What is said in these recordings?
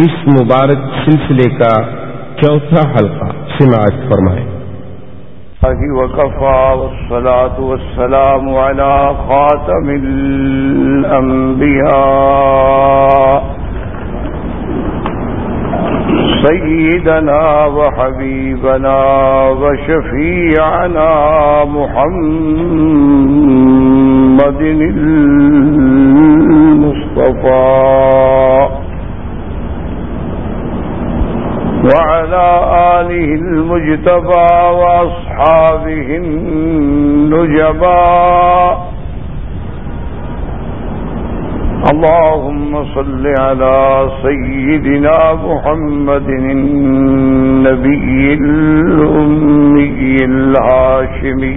اس مبارک سلسلے کا چوتھا حلقہ سماعت فرمائے۔ وكفى والصلاة والسلام على خاتم الأنبياء سيدنا وحبيبنا وشفيعنا محمد المصطفى وعلى آله المجتبى وأصحابه النجبى. اللهم صل على سيدنا محمد النبي الأمي الهاشمي.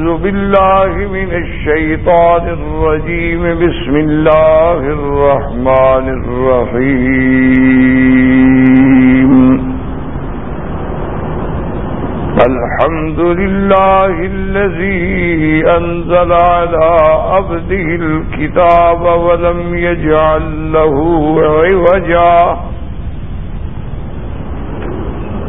أعوذ بالله من الشيطان الرجيم. بسم الله الرحمن الرحيم. الحمد لله الذي أنزل على أبده الكتاب ولم يجعل له عوجا.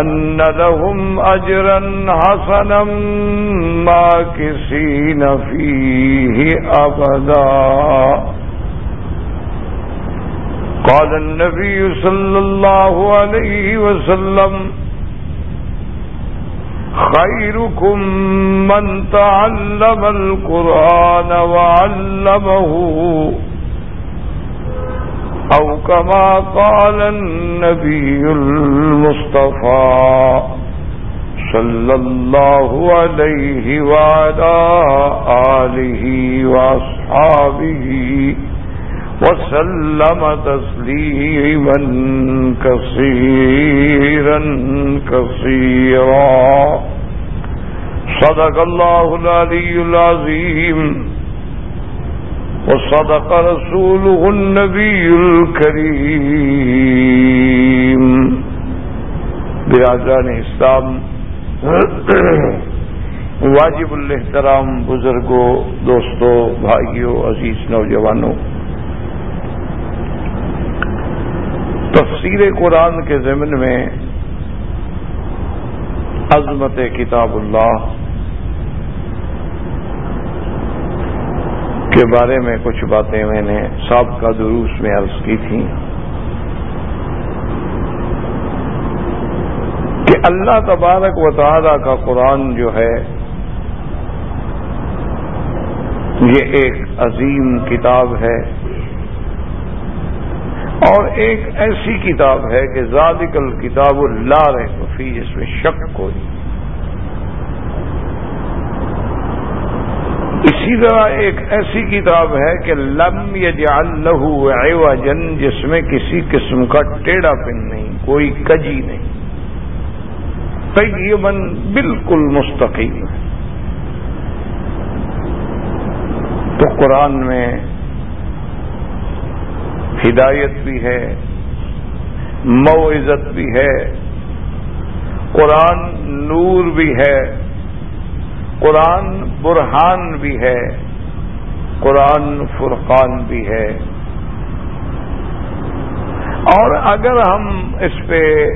أن لهم أجرا حسنا ماكسين فيه أبدا. قال النبي صلى الله عليه وسلم، خيركم من تعلم القرآن وعلمه. أو كما قال النبي المصطفى صلى الله عليه وعلى آله وأصحابه وسلم تسليما كثيرا كثيرا. صدق الله العلي العظيم. وصدق رسوله النبي الكريم. برادران اسلام، واجب الحترام بزرگوں، دوستوں، بھائیوں، عزیز نوجوانوں، تفسیر قرآن کے ضمن میں عظمت کتاب اللہ کے بارے میں کچھ باتیں میں نے سابقہ دروس میں عرض کی تھیں کہ اللہ تبارک و تعالی کا قرآن جو ہے، یہ ایک عظیم کتاب ہے اور ایک ایسی کتاب ہے کہ زادکل کتاب اللہ رہے فی اس میں شک کوئی اسی طرح ایک ایسی کتاب ہے کہ لم یجعل له عوجن جس میں کسی قسم کا ٹیڑھا پن نہیں، کوئی کجی نہیں۔ تیبن بالکل مستقیم ہے۔ تو قرآن میں ہدایت بھی ہے معزت بھی ہے، قرآن نور بھی ہے۔ قرآن برہان بھی ہے، قرآن فرقان بھی ہے۔ اور اگر ہم اس پہ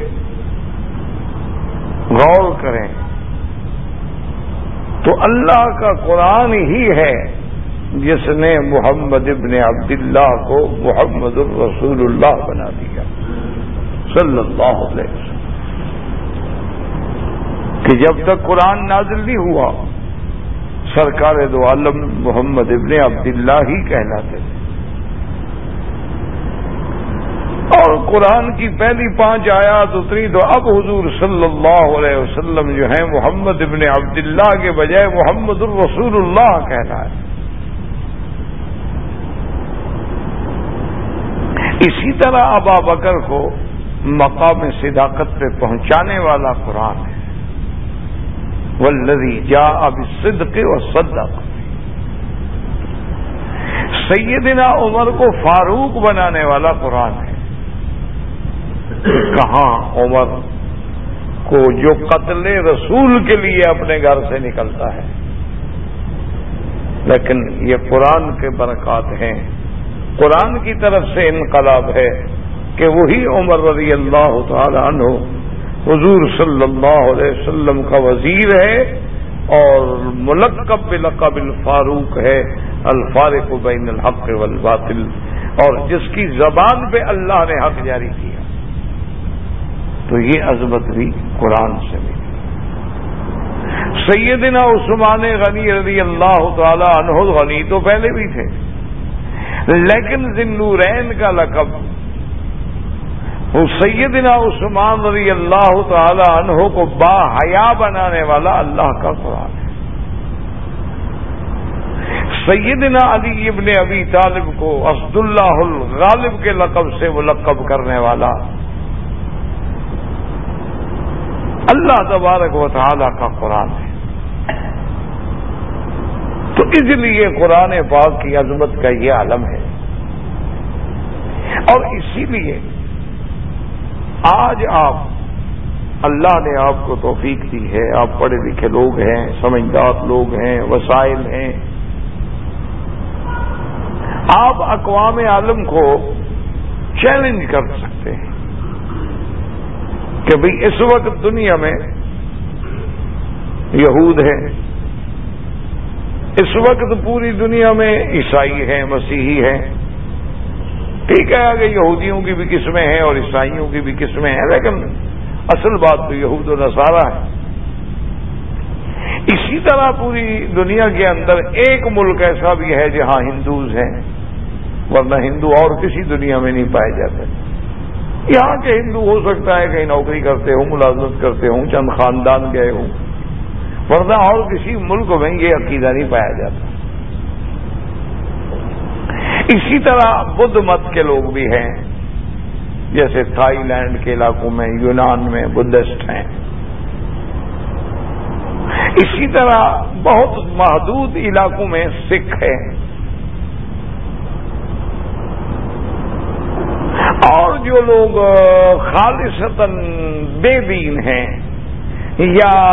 غور کریں، تو اللہ کا قرآن ہی ہے جس نے محمد ابن عبداللہ کو محمد الرسول اللہ بنا دیا۔ صلی اللہ علیہ وسلم۔ کہ جب تک قرآن نازل نہیں ہوا سرکار دو عالم محمد ابن عبداللہ ہی کہلاتے تھے اور قرآن کی پہلی پانچ آیات اتری تو اب حضور صلی اللہ علیہ وسلم جو ہیں محمد ابن عبداللہ کے بجائے محمد الرسول اللہ کہنا ہے اسی طرح ابا بکر کو مقام صداقت پہ پہنچانے والا قرآن ہے۔ ولدی جا اب صدق و صدق سیدنا عمر کو فاروق بنانے والا قرآن ہے۔ کہاں عمر کو جو قتل رسول کے لیے اپنے گھر سے نکلتا ہے۔ لیکن یہ قرآن کے برکات ہیں۔ قرآن کی طرف سے انقلاب ہے کہ وہی عمر رضی اللہ تعالی عنہ حضور صلی اللہ علیہ وسلم کا وزیر ہے اور ملقب بلقب الفاروق ہے، الفارق بین الحق والباطل، اور جس کی زبان پہ اللہ نے حق جاری کیا۔ تو یہ عظمت بھی قرآن سے ملی۔ سیدنا عثمان غنی رضی اللہ تعالی عنہ غنی تو پہلے بھی تھے، لیکن ذنورین کا لقب سیدنا عثمان رضی اللہ تعالی عنہ کو با حیا بنانے والا اللہ کا قرآن ہے۔ سیدنا علی ابن ابی طالب کو اسد اللہ الغالب کے لقب سے ملقب کرنے والا اللہ تبارک و تعالی کا قرآن ہے۔ تو اس لیے قرآن پاک کی عظمت کا یہ عالم ہے۔ اور اسی لیے آج آپ اللہ نے آپ کو توفیق دی ہے، آپ پڑھے لکھے لوگ ہیں، سمجھدار لوگ ہیں، وسائل ہیں۔ آپ اقوام عالم کو چیلنج کر سکتے ہیں کہ بھئی اس وقت دنیا میں یہود ہیں، اس وقت پوری دنیا میں عیسائی ہیں، مسیحی ہیں۔ ٹھیک ہے کہ یہودیوں کی بھی قسمیں ہیں اور عیسائیوں کی بھی قسمیں ہیں، لیکن اصل بات تو یہود و نصارہ ہے اسی طرح پوری دنیا کے اندر ایک ملک ایسا بھی ہے جہاں ہندوز ہیں، ورنہ ہندو اور کسی دنیا میں نہیں پائے جاتے۔ یہاں کے ہندو ہو سکتا ہے کہیں نوکری کرتے ہوں، ملازمت کرتے ہوں، چند خاندان گئے ہوں، ورنہ اور کسی ملک میں یہ عقیدہ نہیں پایا جاتا۔ اسی طرح بدھ مت کے لوگ بھی ہیں۔ جیسے تھائی لینڈ کے علاقوں میں، یونان میں بدھسٹ ہیں۔ اسی طرح بہت محدود علاقوں میں سکھ ہیں۔ اور جو لوگ خالصتاً بے دین ہیں یا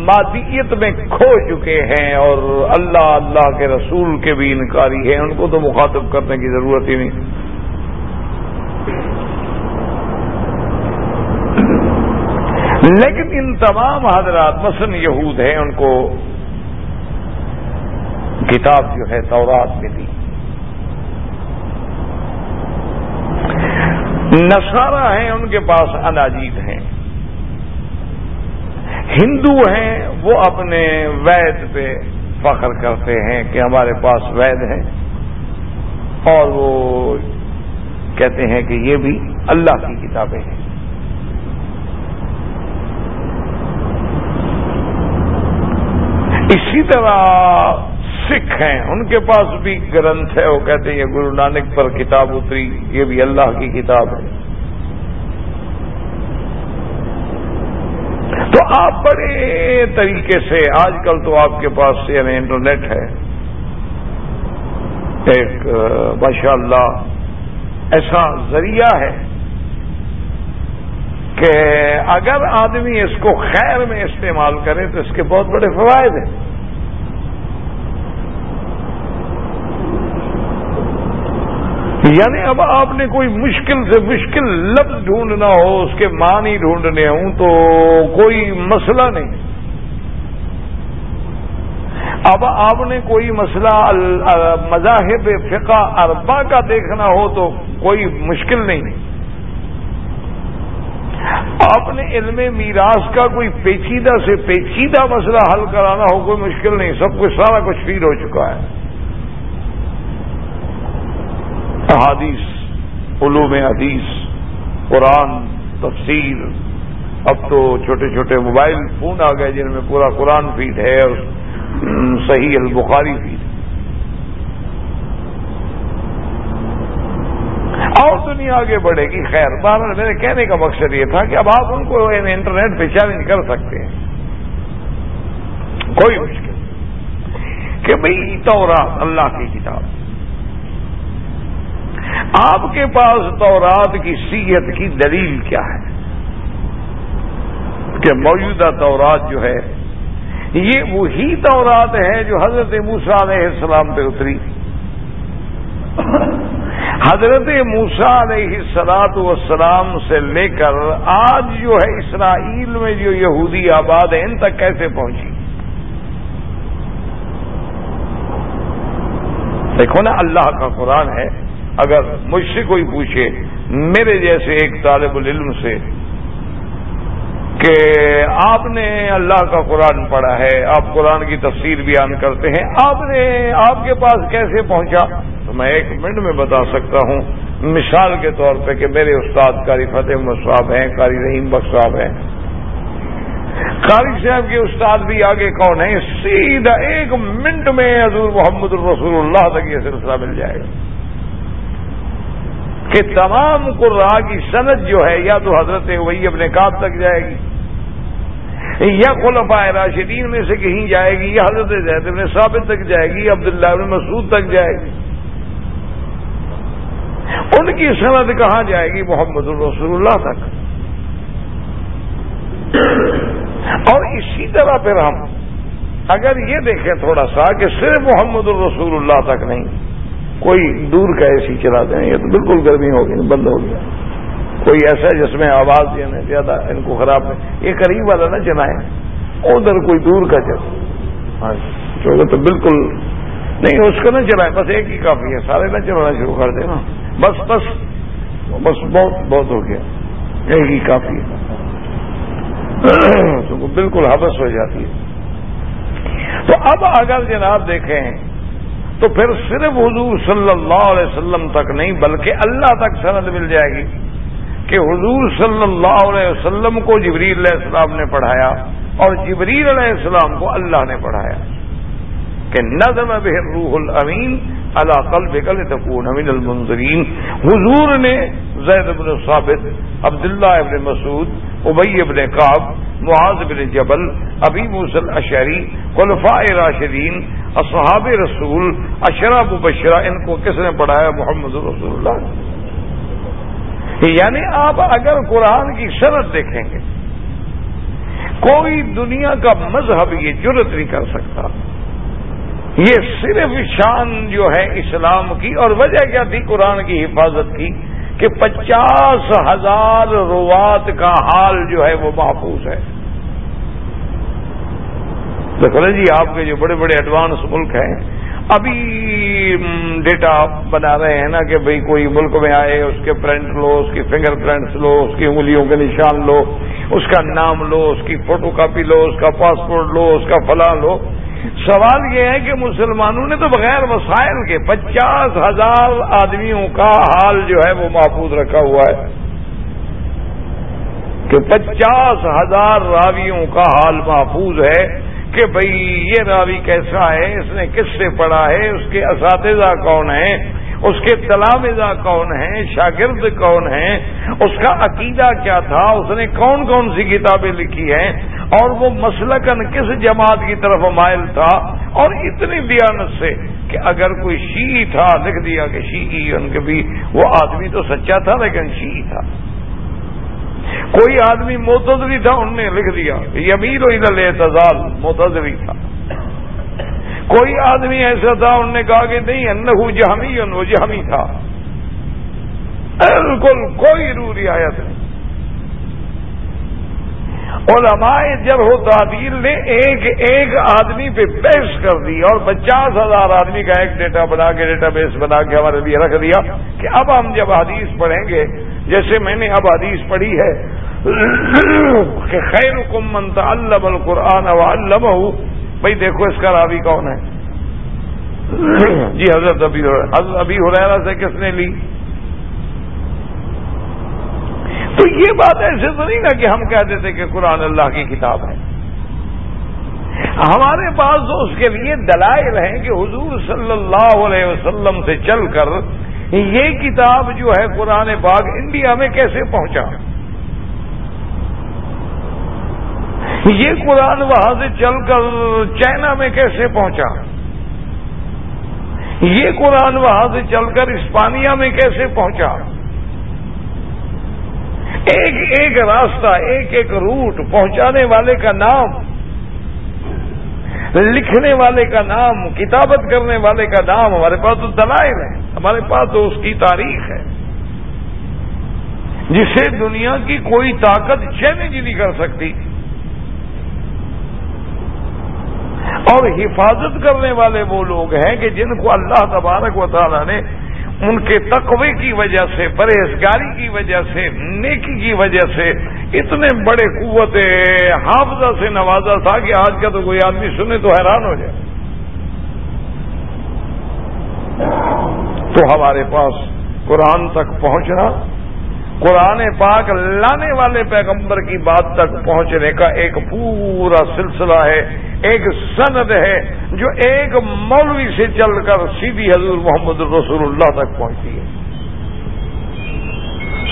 مادیت میں کھو چکے ہیں اور اللہ اللہ کے رسول کے بھی انکاری ہیں، ان کو تو مخاطب کرنے کی ضرورت ہی نہیں۔ لیکن ان تمام حضرات مثلا یہود ہیں، ان کو کتاب جو ہے تورات ملی نصارہ ہیں، ان کے پاس اناجیت ہیں۔ ہندو ہیں، وہ اپنے وید پہ فخر کرتے ہیں کہ ہمارے پاس وید ہے اور وہ کہتے ہیں کہ یہ بھی اللہ کی کتابیں ہیں۔ اسی طرح سکھ ہیں، ان کے پاس بھی گرنتھ ہے، وہ کہتے ہیں یہ گرو نانک پر کتاب اتری، یہ بھی اللہ کی کتاب ہے۔ تو آپ بڑے طریقے سے، آج کل تو آپ کے پاس یعنی انٹرنیٹ ہے۔ ایک ماشاء اللہ ایسا ذریعہ ہے کہ اگر آدمی اس کو خیر میں استعمال کرے تو اس کے بہت بڑے فوائد ہیں۔ یعنی اب آپ نے کوئی مشکل سے مشکل لفظ ڈھونڈنا ہو، اس کے معنی ڈھونڈنے ہوں تو کوئی مسئلہ نہیں۔ اب آپ نے کوئی مسئلہ مذاہب فقہ اربا کا دیکھنا ہو تو کوئی مشکل نہیں۔ آپ نے علم میراث کا کوئی پیچیدہ سے پیچیدہ مسئلہ حل کرانا ہو، کوئی مشکل نہیں، سب کچھ سارا کچھ فیل ہو چکا ہے۔ احادیث، علوم حدیث، قرآن، تفسیر، اب تو چھوٹے چھوٹے موبائل فون آ گئے جن میں پورا قرآن فیڈ ہے اور صحیح البخاری فیڈ اور دنیا آگے بڑھے گی، خیر بار میرے کہنے کا مقصد یہ تھا کہ اب آپ ان کو انٹرنیٹ پہ چیلنج کر سکتے ہیں۔ کوئی مشکل کہ بھئی تورات اللہ کی کتاب۔ آپ کے پاس تورات کی سیت کی دلیل کیا ہے کہ موجودہ تورات جو ہے، یہ وہی تورات ہے جو حضرت موسا علیہ السلام پہ اتری حضرت موسا علیہ سلاد والسلام سے لے کر آج جو ہے اسرائیل میں جو یہودی آباد ہے ان تک کیسے پہنچی؟ دیکھو نا، اللہ کا قرآن ہے۔ اگر مجھ سے کوئی پوچھے، میرے جیسے ایک طالب العلم سے، کہ آپ نے اللہ کا قرآن پڑھا ہے، آپ قرآن کی تفسیر بیان کرتے ہیں، آپ نے آپ کے پاس کیسے پہنچا؟ تو میں ایک منٹ میں بتا سکتا ہوں، مثال کے طور پہ کہ میرے استاد قاری فتح صاحب ہیں، قاری رحیم بخش صاحب ہیں۔ قاری صاحب کے استاد بھی آگے کون ہیں؟ سیدھا ایک منٹ میں حضور محمد الرسول اللہ تک یہ سلسلہ مل جائے گا۔ کہ تمام قرآ کی صنعت جو ہے یا تو حضرت وہی اپنے کاب تک جائے گی، یا خلفاء راشدین میں سے کہیں جائے گی، یا حضرت زید ابن ثابت تک جائے گی عبداللہ ابن مسعود تک جائے گی۔ ان کی سند کہاں جائے گی؟ محمد الرسول اللہ تک۔ اور اسی طرح پھر ہم، اگر یہ دیکھیں تھوڑا سا کہ صرف محمد الرسول اللہ تک نہیں کوئی دور کا ایسی چلا دیں، یہ تو بالکل گرمی ہو گئی، بند ہو گیا۔ کوئی ایسا جس میں آواز دینے زیادہ ان کو خراب ہے یہ قریب والا نہ چلائیں۔ ادھر کوئی دور کا چل ہاں جی۔ تو بالکل نہیں، اس کو نہ چلائیں، بس ایک ہی کافی ہے۔ سارے نہ چلانا شروع کر دیں نا۔ بس بس بس بہت بہت ہو گیا۔ یہی کافی ہے۔ تو بالکل حبس ہو جاتی ہے۔ تو اب اگر جناب دیکھیں تو پھر صرف حضور صلی اللہ علیہ وسلم تک نہیں، بلکہ اللہ تک سند مل جائے گی کہ حضور صلی اللہ علیہ وسلم کو جبریل علیہ السلام نے پڑھایا اور جبریل علیہ السلام کو اللہ نے پڑھایا کہ نظم بہر روح الامین اللہ قلب کل تکون امین المنظرین۔ حضور نے زید ابن ثابت، عبداللہ ابن مسعود ابئی ابن کاب معاذ بن جبل، ابی موسل اشری خلفاء راشدین، اصحاب رسول اشرا مبشرہ، ان کو کس نے پڑھایا؟ محمد رسول اللہ۔ یعنی آپ اگر قرآن کی شرط دیکھیں گے، کوئی دنیا کا مذہب یہ جرت نہیں کر سکتا۔ یہ صرف شان جو ہے اسلام کی اور وجہ کیا تھی قرآن کی حفاظت کی کہ پچاس ہزار روات کا حال جو ہے وہ محفوظ ہے۔ دیکھو جی آپ کے جو بڑے بڑے ایڈوانس ملک ہیں، ابھی ڈیٹا بنا رہے ہیں نا کہ بھئی کوئی ملک میں آئے، اس کے پرنٹ لو، اس کی فنگر پرنٹس لو، اس کی انگلیوں کے نشان لو، اس کا نام لو، اس کی فوٹو کاپی لو، اس کا پاسپورٹ لو، اس کا فلاں لو۔ سوال یہ ہے کہ مسلمانوں نے تو بغیر وسائل کے پچاس ہزار آدمیوں کا حال جو ہے وہ محفوظ رکھا ہوا ہے کہ پچاس ہزار راویوں کا حال محفوظ ہے کہ بھئی یہ راوی کیسا ہے، اس نے کس سے پڑھا ہے، اس کے اساتذہ کون ہیں؟ اس کے تلامزہ کون ہیں، شاگرد کون ہیں، اس کا عقیدہ کیا تھا، اس نے کون کون سی کتابیں لکھی ہیں، اور وہ مسلکن کس جماعت کی طرف مائل تھا، اور اتنی دیانت سے کہ اگر کوئی شیعی تھا، لکھ دیا کہ شیعی ان کے بھی، وہ آدمی تو سچا تھا لیکن شیعی تھا. کوئی آدمی موتزری تھا انہوں نے لکھ دیا، یہ امیر و اعتزال موتزری تھا. کوئی آدمی ایسا تھا انہوں نے کہا کہ نہیں انہو جہمی وہ جہمی تھا بالکل کوئی رو رعایت نہیں علماء جب ہو تعدیل نے ایک ایک آدمی پہ پیش کر دی اور پچاس ہزار آدمی کا ایک ڈیٹا بنا کے ڈیٹا بیس بنا کے ہمارے لیے رکھ دیا کہ اب ہم جب حدیث پڑھیں گے جیسے میں نے اب حدیث پڑھی ہے کہ خیر حکم منتا اللہ القرآن و بھائی دیکھو اس کا راوی کون ہے؟ جی حضرت ابھی حضرت ابھی حریرا سے کس نے لی؟ تو یہ بات ایسے تو نہیں نا کہ ہم کہہ دیتے کہ قرآن اللہ کی کتاب ہے۔ ہمارے پاس تو اس کے لیے دلائل ہیں کہ حضور صلی اللہ علیہ وسلم سے چل کر یہ کتاب جو ہے قرآن باغ انڈیا میں کیسے پہنچا؟ یہ قرآن وہاں سے چل کر چائنا میں کیسے پہنچا؟ یہ قرآن وہاں سے چل کر اسپانیہ میں کیسے پہنچا؟ ایک ایک راستہ، ایک ایک روٹ پہنچانے والے کا نام، لکھنے والے کا نام، کتابت کرنے والے کا نام ہمارے پاس تو دلائل ہے ہمارے پاس تو اس کی تاریخ ہے۔ جسے دنیا کی کوئی طاقت چیلنج نہیں کر سکتی۔ اور حفاظت کرنے والے وہ لوگ ہیں کہ جن کو اللہ تبارک و تعالیٰ نے ان کے تقوی کی وجہ سے، پرہیزگاری کی وجہ سے، نیکی کی وجہ سے اتنے بڑے قوت حافظہ سے نوازا تھا کہ آج کا تو کوئی آدمی سنے تو حیران ہو جائے۔ تو ہمارے پاس قرآن تک پہنچنا قرآن پاک لانے والے پیغمبر کی بات تک پہنچنے کا ایک پورا سلسلہ ہے، ایک سند ہے، جو ایک مولوی سے چل کر سیدھی حضور محمد رسول اللہ تک پہنچتی ہے۔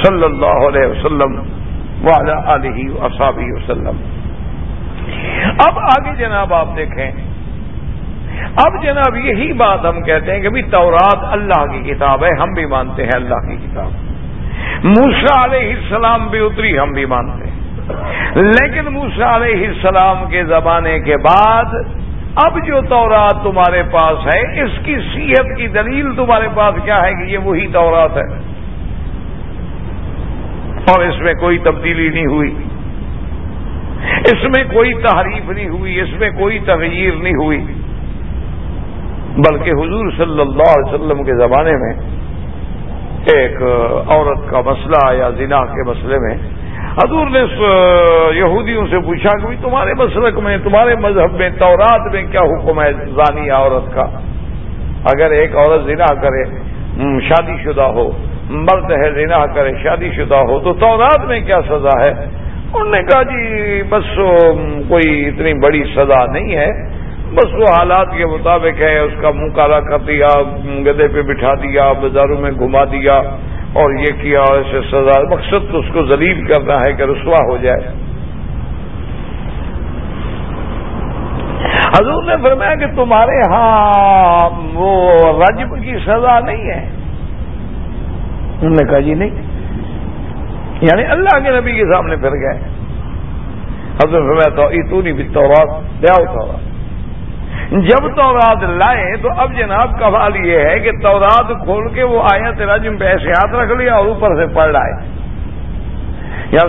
صلی اللہ علیہ وسلم والا علیہ وصابی وسلم۔ اب آگے جناب آپ دیکھیں۔ اب جناب یہی بات ہم کہتے ہیں کہ بھی تورات اللہ کی کتاب ہے، ہم بھی مانتے ہیں اللہ کی کتاب۔ موسا علیہ السلام بھی اتری، ہم بھی مانتے ہیں۔ لیکن موسا علیہ السلام کے زمانے کے بعد، اب جو تورات تمہارے پاس ہے، اس کی صحت کی دلیل تمہارے پاس کیا ہے کہ یہ وہی تورات ہے؟ اور اس میں کوئی تبدیلی نہیں ہوئی۔ اس میں کوئی تحریف نہیں ہوئی، اس میں کوئی تغیر نہیں ہوئی۔ بلکہ حضور صلی اللہ علیہ وسلم کے زمانے میں ایک عورت کا مسئلہ یا زنا کے مسئلے میں حضور نے یہودیوں سے پوچھا کہ تمہارے مسلک میں، تمہارے مذہب میں، تورات میں کیا حکم ہے زانی عورت کا؟ اگر ایک عورت زنا کرے شادی شدہ ہو، مرد ہے زنا کرے، شادی شدہ ہو، تو تورات میں کیا سزا ہے؟ انہوں نے کہا جی بس کوئی اتنی بڑی سزا نہیں ہے۔ بس وہ حالات کے مطابق ہے اس کا منہ کالا کر دیا، گدے پہ بٹھا دیا، بازاروں میں گھما دیا اور یہ کیا ایسے سزا۔ مقصد تو اس کو ذلیل کرنا ہے کہ رسوا ہو جائے۔ حضور نے فرمایا کہ تمہارے ہاں وہ رجب کی سزا نہیں ہے۔ انہوں نے کہا جی نہیں۔ یعنی اللہ کے نبی کے سامنے پھر گئے۔ حضرت فرمایا تو تو نہیں بھی تو رات جب تورات لائے تو اب جناب کا حال یہ ہے کہ تورات کھول کے وہ آیا تیرا جم پہ ایسے ہاتھ رکھ لیا اور اوپر سے پڑھ رہا ہے یا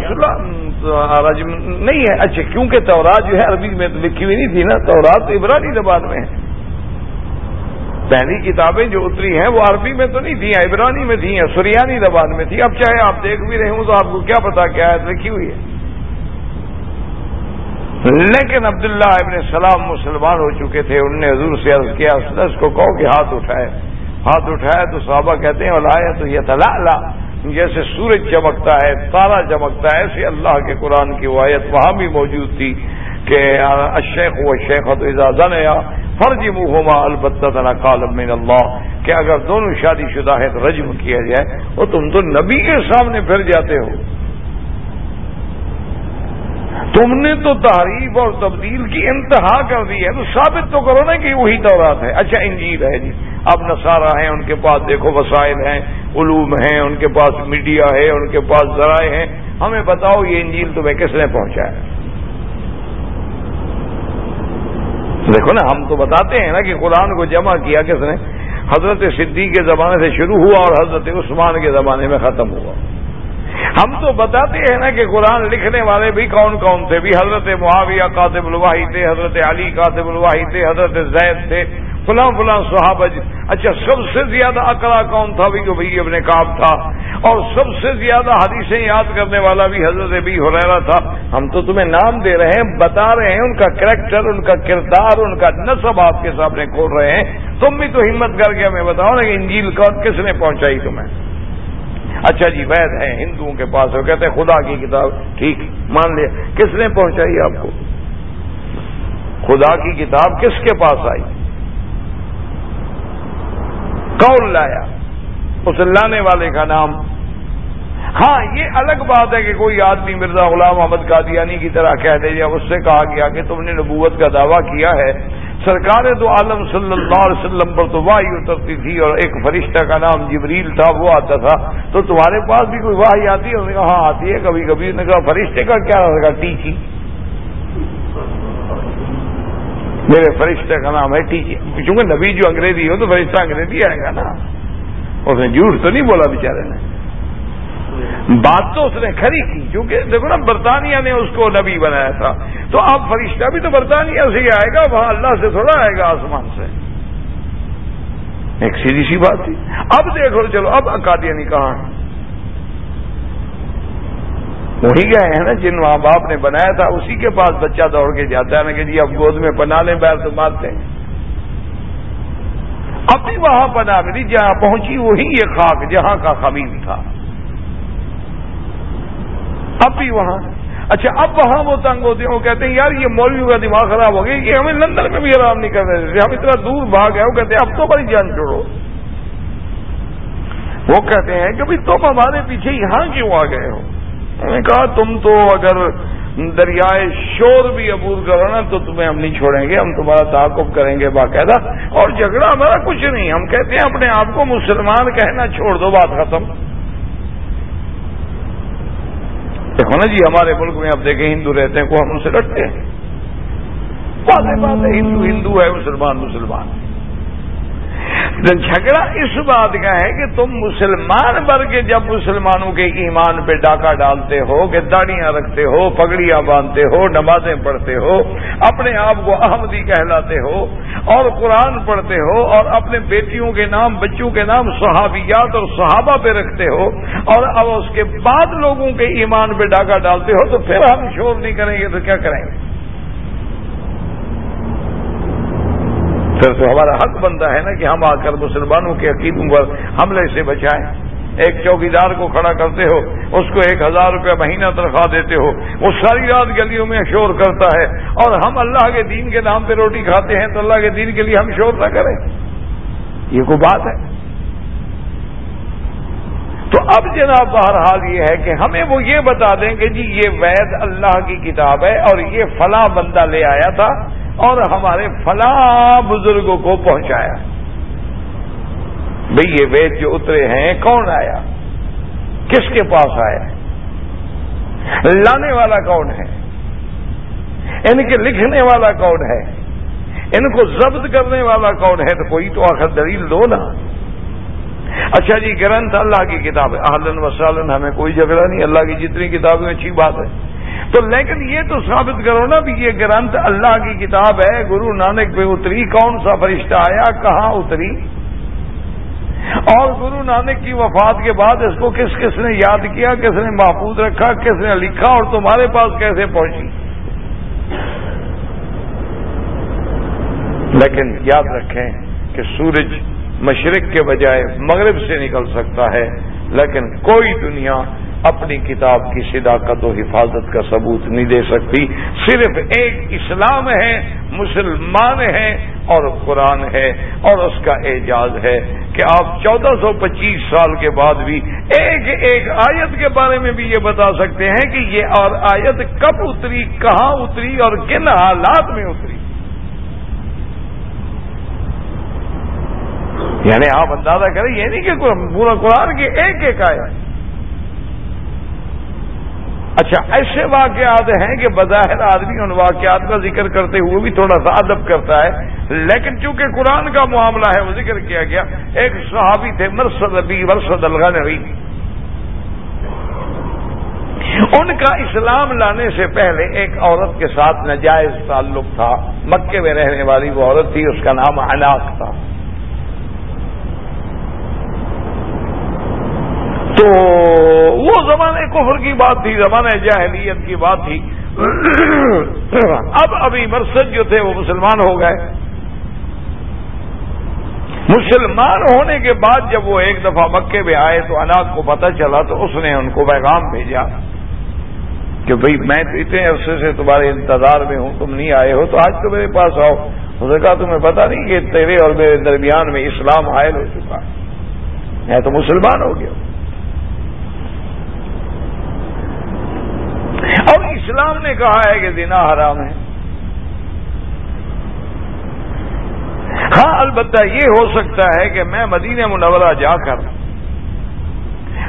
رجم نہیں ہے۔ اچھا کیونکہ تورات جو ہے عربی میں تو لکھی ہوئی نہیں تھی نا، تورات تو عبرانی زبان میں ہے۔ پہلی کتابیں جو اتری ہیں وہ عربی میں تو نہیں تھیں، عبرانی میں تھیں سریانی زبان میں تھی اب چاہے آپ دیکھ بھی رہے ہوں تو آپ کو کیا پتا کیا ہے لکھی ہوئی ہے۔ لیکن عبداللہ ابن سلام مسلمان ہو چکے تھے، انہوں نے حضور سے عرض کیا اس کو کہو کہ ہاتھ اٹھائے۔ ہاتھ اٹھائے تو صحابہ کہتے ہیں لایا تو یہ تلا جیسے سورج چمکتا ہے، تارا چمکتا ہے، ایسے اللہ کے قرآن کی وایت وہاں بھی موجود تھی کہ اشیخ و شیخ تو اجازت یا فرضی منہ البتہ کالم من اللہ، کہ اگر دونوں شادی شدہ ہے تو رجم کیا جائے، وہ تم تو نبی کے سامنے پھر جاتے ہو۔ تم نے تو تعریف اور تبدیل کی انتہا کر دی ہے تو ثابت تو کرو نا کہ وہی دورات ہے۔ اچھا انجیل ہے جی۔ اب نصارہ ہیں، ان کے پاس دیکھو وسائل ہیں، علوم ہیں، ان کے پاس میڈیا ہے، ان کے پاس ذرائع ہیں۔ ہمیں بتاؤ یہ انجیل تمہیں کس نے پہنچایا دیکھو نا، ہم تو بتاتے ہیں نا کہ قرآن کو جمع کیا کس نے۔ حضرت صدیق کے زمانے سے شروع ہوا اور حضرت عثمان کے زمانے میں ختم ہوا۔ ہم تو بتاتے ہیں نا کہ قرآن لکھنے والے بھی کون کون تھے؟ بھی حضرت معاویہ کاتب الواحی تھے، حضرت علی کاتب الواحی تھے، حضرت زید تھے، فلاں فلاں صحابہ جی اچھا سب سے زیادہ اکڑا کون تھا؟ بھی بھائی ابن کام تھا۔ اور سب سے زیادہ حدیثیں یاد کرنے والا بھی حضرت بھی حریرا تھا۔ ہم تو تمہیں نام دے رہے ہیں، بتا رہے ہیں، ان کا کریکٹر، ان کا کردار، ان کا نصب آپ کے سامنے کھول رہے ہیں۔ تم بھی تو ہمت کر کے ہمیں بتاؤ نا کہ انجیل کون کس نے پہنچائی تمہیں؟ اچھا جی وید ہے ہندوؤں کے پاس وہ کہتے ہیں خدا کی کتاب، ٹھیک، مان لیا۔ کس نے پہنچائی آپ کو؟ خدا کی کتاب کس کے پاس آئی؟ کون لایا؟ اس لانے والے کا نام۔ ہاں یہ الگ بات ہے کہ کوئی آدمی مرزا غلام احمد قادیانی کی طرح کہہ دے یا اس سے کہا گیا کہ تم نے نبوت کا دعویٰ کیا ہے۔ سرکار تو عالم صلی اللہ علیہ وسلم پر تو واہی اترتی تھی اور ایک فرشتہ کا نام جبریل تھا، وہ آتا تھا۔ تو تمہارے پاس بھی کوئی واہی آتی؟ ہے کہا ہاں آتی ہے کبھی کبھی۔ انہوں نے کہا، فرشتے کا کیا؟ رہے گا ٹیچی۔ میرے فرشتے کا نام ہے ٹیچی۔ چونکہ نبی جو انگریزی ہو تو فرشتہ انگریزی آئے گا نا۔ اس نے جھوٹ تو نہیں بولا بیچارے نے۔ بات تو اس نے کھری کی، کیونکہ دیکھو نا، برطانیہ نے اس کو نبی بنایا تھا۔ تو اب فرشتہ بھی تو برطانیہ سے ہی آئے گا، وہاں اللہ سے تھوڑا آئے گا آسمان سے۔ ایک سیدھی سی بات تھی۔ اب دیکھو، چلو، اب اکادیانی کہاں ہے۔ وہی گئے ہیں نا، جن ماں باپ نے بنایا تھا، اسی کے پاس بچہ دوڑ کے جاتا ہے نا کہ جی اب گود میں پنا لیں، بیر تو مارتے ہیں۔ اب بھی وہاں پنا ملی، جہاں پہنچی وہی یہ خاک، جہاں کا خمیر تھا۔ اب بھی وہاں اچھا اب وہاں وہ تنگ ہوتے ہیں، وہ کہتے ہیں، یار، یہ مولویوں کا دماغ خراب ہو گیا کہ ہمیں لندن میں بھی آرام نہیں کر رہے تھے۔ ہم اتنا دور بھاگ گئے، وہ کہتے ہیں، اب تو بڑی جان چھوڑو۔ وہ کہتے ہیں کہ بھائی تم ہمارے پیچھے یہاں کیوں آ گئے ہو؟ میں نے کہا، تم تو اگر دریائے شور بھی عبور کرو نا، تو تمہیں ہم نہیں چھوڑیں گے، ہم تمہارا تعاقب کریں گے باقاعدہ، اور جھگڑا ہمارا کچھ نہیں۔ ہم کہتے ہیں، اپنے آپ کو مسلمان کہنا چھوڑ دو، بات ختم۔ دیکھو نا جی ہمارے ملک میں آپ دیکھیں، ہندو رہتے ہیں کو ہم ان سے لڑتے ہیں بات ہے، ہندو ہندو ہے، مسلمان مسلمان۔ جھگڑا اس بات کا ہے کہ تم مسلمان بن کے جب مسلمانوں کے ایمان پہ ڈاکہ ڈالتے ہو، کہ داڑیاں رکھتے ہو، پگڑیاں باندھتے ہو، نمازیں پڑھتے ہو، اپنے آپ کو احمدی کہلاتے ہو، اور قرآن پڑھتے ہو، اور اپنے بیٹیوں کے نام، بچوں کے نام صحابیات اور صحابہ پہ رکھتے ہو، اور اب اس کے بعد لوگوں کے ایمان پہ ڈاکہ ڈالتے ہو، تو پھر ہم شور نہیں کریں گے، تو کیا کریں گے؟ پھر تو ہمارا حق بنتا ہے نا کہ ہم آ کر مسلمانوں کے عقیدوں پر حملے سے بچائیں۔ ایک چوکیدار کو کھڑا کرتے ہو، اس کو ایک ہزار روپے مہینہ تنخواہ دیتے ہو، وہ ساری رات گلیوں میں شور کرتا ہے۔ اور ہم اللہ کے دین کے نام پہ روٹی کھاتے ہیں تو اللہ کے دین کے لیے ہم شور نہ کریں۔ یہ کوئی بات ہے؟ تو اب جناب بہرحال یہ ہے کہ ہمیں وہ یہ بتا دیں کہ جی یہ وید اللہ کی کتاب ہے اور یہ فلاں بندہ لے آیا تھا۔ اور ہمارے فلاں بزرگوں کو پہنچایا۔ بھئی یہ وید جو اترے ہیں، کون آیا؟ کس کے پاس آیا؟ لانے والا کون ہے؟ ان کے لکھنے والا کون ہے؟ ان کو ضبط کرنے والا کون ہے؟ تو کوئی تو آخر دلیل دو نا۔ اچھا جی گرنتھ اللہ کی کتاب ہے۔ اہلن وسالن ہمیں کوئی جھگڑا نہیں، اللہ کی جتنی کتابیں اچھی بات ہے۔ تو لیکن یہ تو ثابت کرو نا بھی یہ گرنتھ اللہ کی کتاب ہے، گرو نانک پہ اتری، کون سا فرشتہ آیا، کہاں اتری؟ اور گرو نانک کی وفات کے بعد اس کو کس کس نے یاد کیا، کس نے محفوظ رکھا، کس نے لکھا اور تمہارے پاس کیسے پہنچی؟ لیکن یاد رکھیں کہ سورج مشرق کے بجائے مغرب سے نکل سکتا ہے، لیکن کوئی دنیا اپنی کتاب کی صداقت و حفاظت کا ثبوت نہیں دے سکتی۔ صرف ایک اسلام ہے، مسلمان ہے اور قرآن ہے اور اس کا اعجاز ہے کہ آپ چودہ سو پچیس سال کے بعد بھی ایک ایک آیت کے بارے میں بھی یہ بتا سکتے ہیں کہ یہ اور آیت کب اتری، کہاں اتری اور کن حالات میں اتری۔ یعنی آپ اندازہ کریں، یہ نہیں کہ پورا قرآن کی ایک ایک آیت۔ اچھا ایسے واقعات ہیں کہ بظاہر آدمی ان واقعات کا ذکر کرتے ہوئے بھی تھوڑا سا ادب کرتا ہے، لیکن چونکہ قرآن کا معاملہ ہے، وہ ذکر کیا گیا، ایک صحابی تھے، مرسد ابی ورسد الغنوی۔ ان کا اسلام لانے سے پہلے ایک عورت کے ساتھ ناجائز تعلق تھا، مکے میں رہنے والی وہ عورت تھی، اس کا نام اناق تھا۔ تو وہ زمانے کفر کی بات تھی زمانہ جاہلیت کی بات تھی۔ اب ابھی مرسد جو تھے وہ مسلمان ہو گئے۔ مسلمان ہونے کے بعد جب وہ ایک دفعہ مکے میں آئے تو اناج کو پتہ چلا تو اس نے ان کو پیغام بھیجا کہ بھئی میں تو اتنے عرصے سے تمہارے انتظار میں ہوں، تم نہیں آئے ہو تو آج تو میرے پاس آؤ۔ اس نے کہا تمہیں پتا نہیں کہ تیرے اور میرے درمیان میں اسلام حائل ہو چکا ہے۔ میں تو مسلمان ہو گیا اور اسلام نے کہا ہے کہ دینا حرام ہے۔ ہاں البتہ یہ ہو سکتا ہے کہ میں مدینہ منورہ جا کر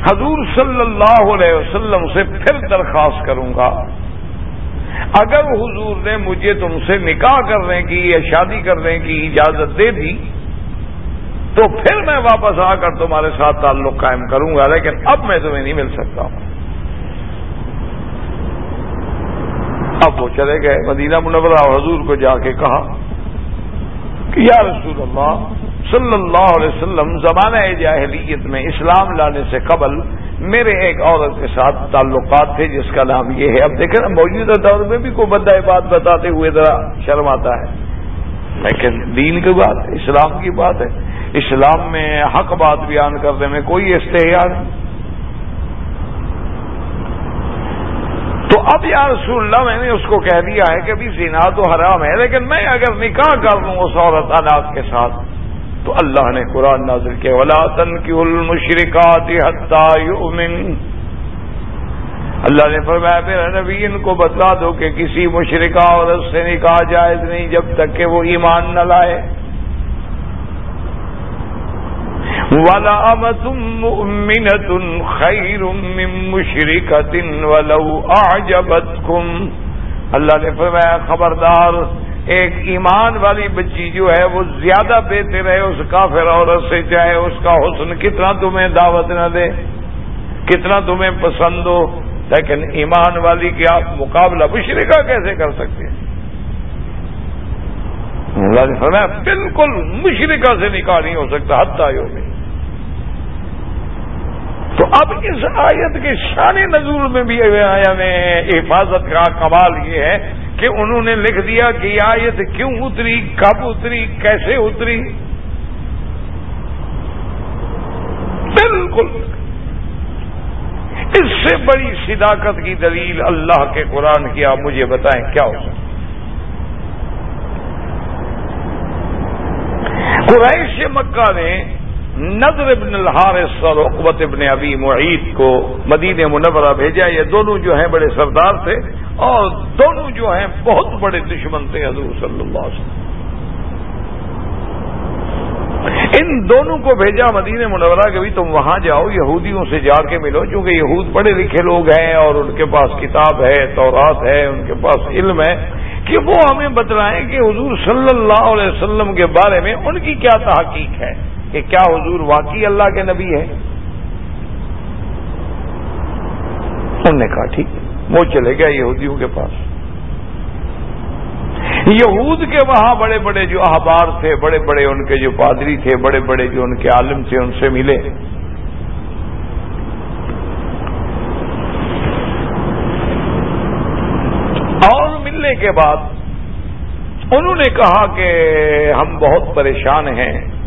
حضور صلی اللہ علیہ وسلم سے پھر درخواست کروں گا۔ اگر حضور نے مجھے تم سے نکاح کرنے کی، یا شادی کرنے کی، اجازت دے دی، تو پھر میں واپس آ کر تمہارے ساتھ تعلق قائم کروں گا، لیکن اب میں تمہیں نہیں مل سکتا۔ ہوں اب وہ چلے گئے۔ مدینہ منورہ حضور کو جا کے کہا کہ یا رسول اللہ، صلی اللہ علیہ وسلم، زمانہ جاہلیت میں اسلام لانے سے قبل میرے ایک عورت کے ساتھ تعلقات تھے جس کا نام یہ ہے۔ اب دیکھیں نا، موجودہ دور میں بھی کوئی بندہ بات بتاتے ہوئے ذرا شرم آتا ہے۔ لیکن دین کی بات ہے، اسلام کی بات ہے۔ اسلام میں حق بات بیان کرنے میں کوئی استحال نہیں۔ تو اب یا رسول اللہ میں نے اس کو کہہ دیا ہے کہ ابھی زنا تو حرام ہے، لیکن میں اگر نکاح کر لوں اس عورت اناج کے ساتھ، تو اللہ نے قرآن نازل کے ولاطن کی المشرکات یؤمن اللہ نے فرمایا میرا نبی، ان کو بتلا دو کہ کسی مشرقہ عورت سے نکاح جائز نہیں جب تک کہ وہ ایمان نہ لائے۔ ولا امت مؤمنة خیر من مشرکت ولو اعجبتکم اللہ نے فرمایا، خبردار، ایک ایمان والی بچی جو ہے، وہ زیادہ بہتر ہے اس کافر عورت سے، چاہے اس کا حسن کتنا تمہیں دعوت نہ دے، کتنا تمہیں پسند ہو، لیکن ایمان والی کی آپ مقابلہ مشرقہ کیسے کر سکتے ہیں؟ اللہ نے فرمایا، بالکل مشرقہ سے نکاح نہیں ہو سکتا حد میں تو اب اس آیت کے شان نظور میں بھی یعنی حفاظت کا کمال یہ ہے کہ انہوں نے لکھ دیا کہ یہ آیت کیوں اتری، کب اتری، کیسے اتری؟ بالکل۔ اس سے بڑی صداقت کی دلیل اللہ کے قرآن کی، آپ مجھے بتائیں کیا ہو سکتا قریش مکہ نے نظر ابن الحارث اور عقبت ابن ابی معید کو مدینہ منورہ بھیجا۔ یہ دونوں جو ہیں بڑے سردار تھے اور دونوں جو ہیں بہت بڑے دشمن تھے حضور صلی اللہ علیہ وسلم۔ ان دونوں کو بھیجا مدینہ منورہ کے بھی تم وہاں جاؤ، یہودیوں سے جا کے ملو، چونکہ یہود پڑھے لکھے لوگ ہیں اور ان کے پاس کتاب ہے، تورات ہے، ان کے پاس علم ہے، کہ وہ ہمیں بتلائیں کہ حضور صلی اللہ علیہ وسلم کے بارے میں ان کی کیا تحقیق ہے۔ کہ کیا حضور واقعی اللہ کے نبی ہے انہوں نے کہا ٹھیک، وہ چلے گیا یہودیوں کے پاس۔ یہود کے وہاں بڑے بڑے جو احبار تھے، بڑے بڑے ان کے جو پادری تھے، بڑے بڑے جو ان کے عالم تھے، ان سے ملے۔ اور ملنے کے بعد انہوں نے کہا کہ ہم بہت پریشان ہیں۔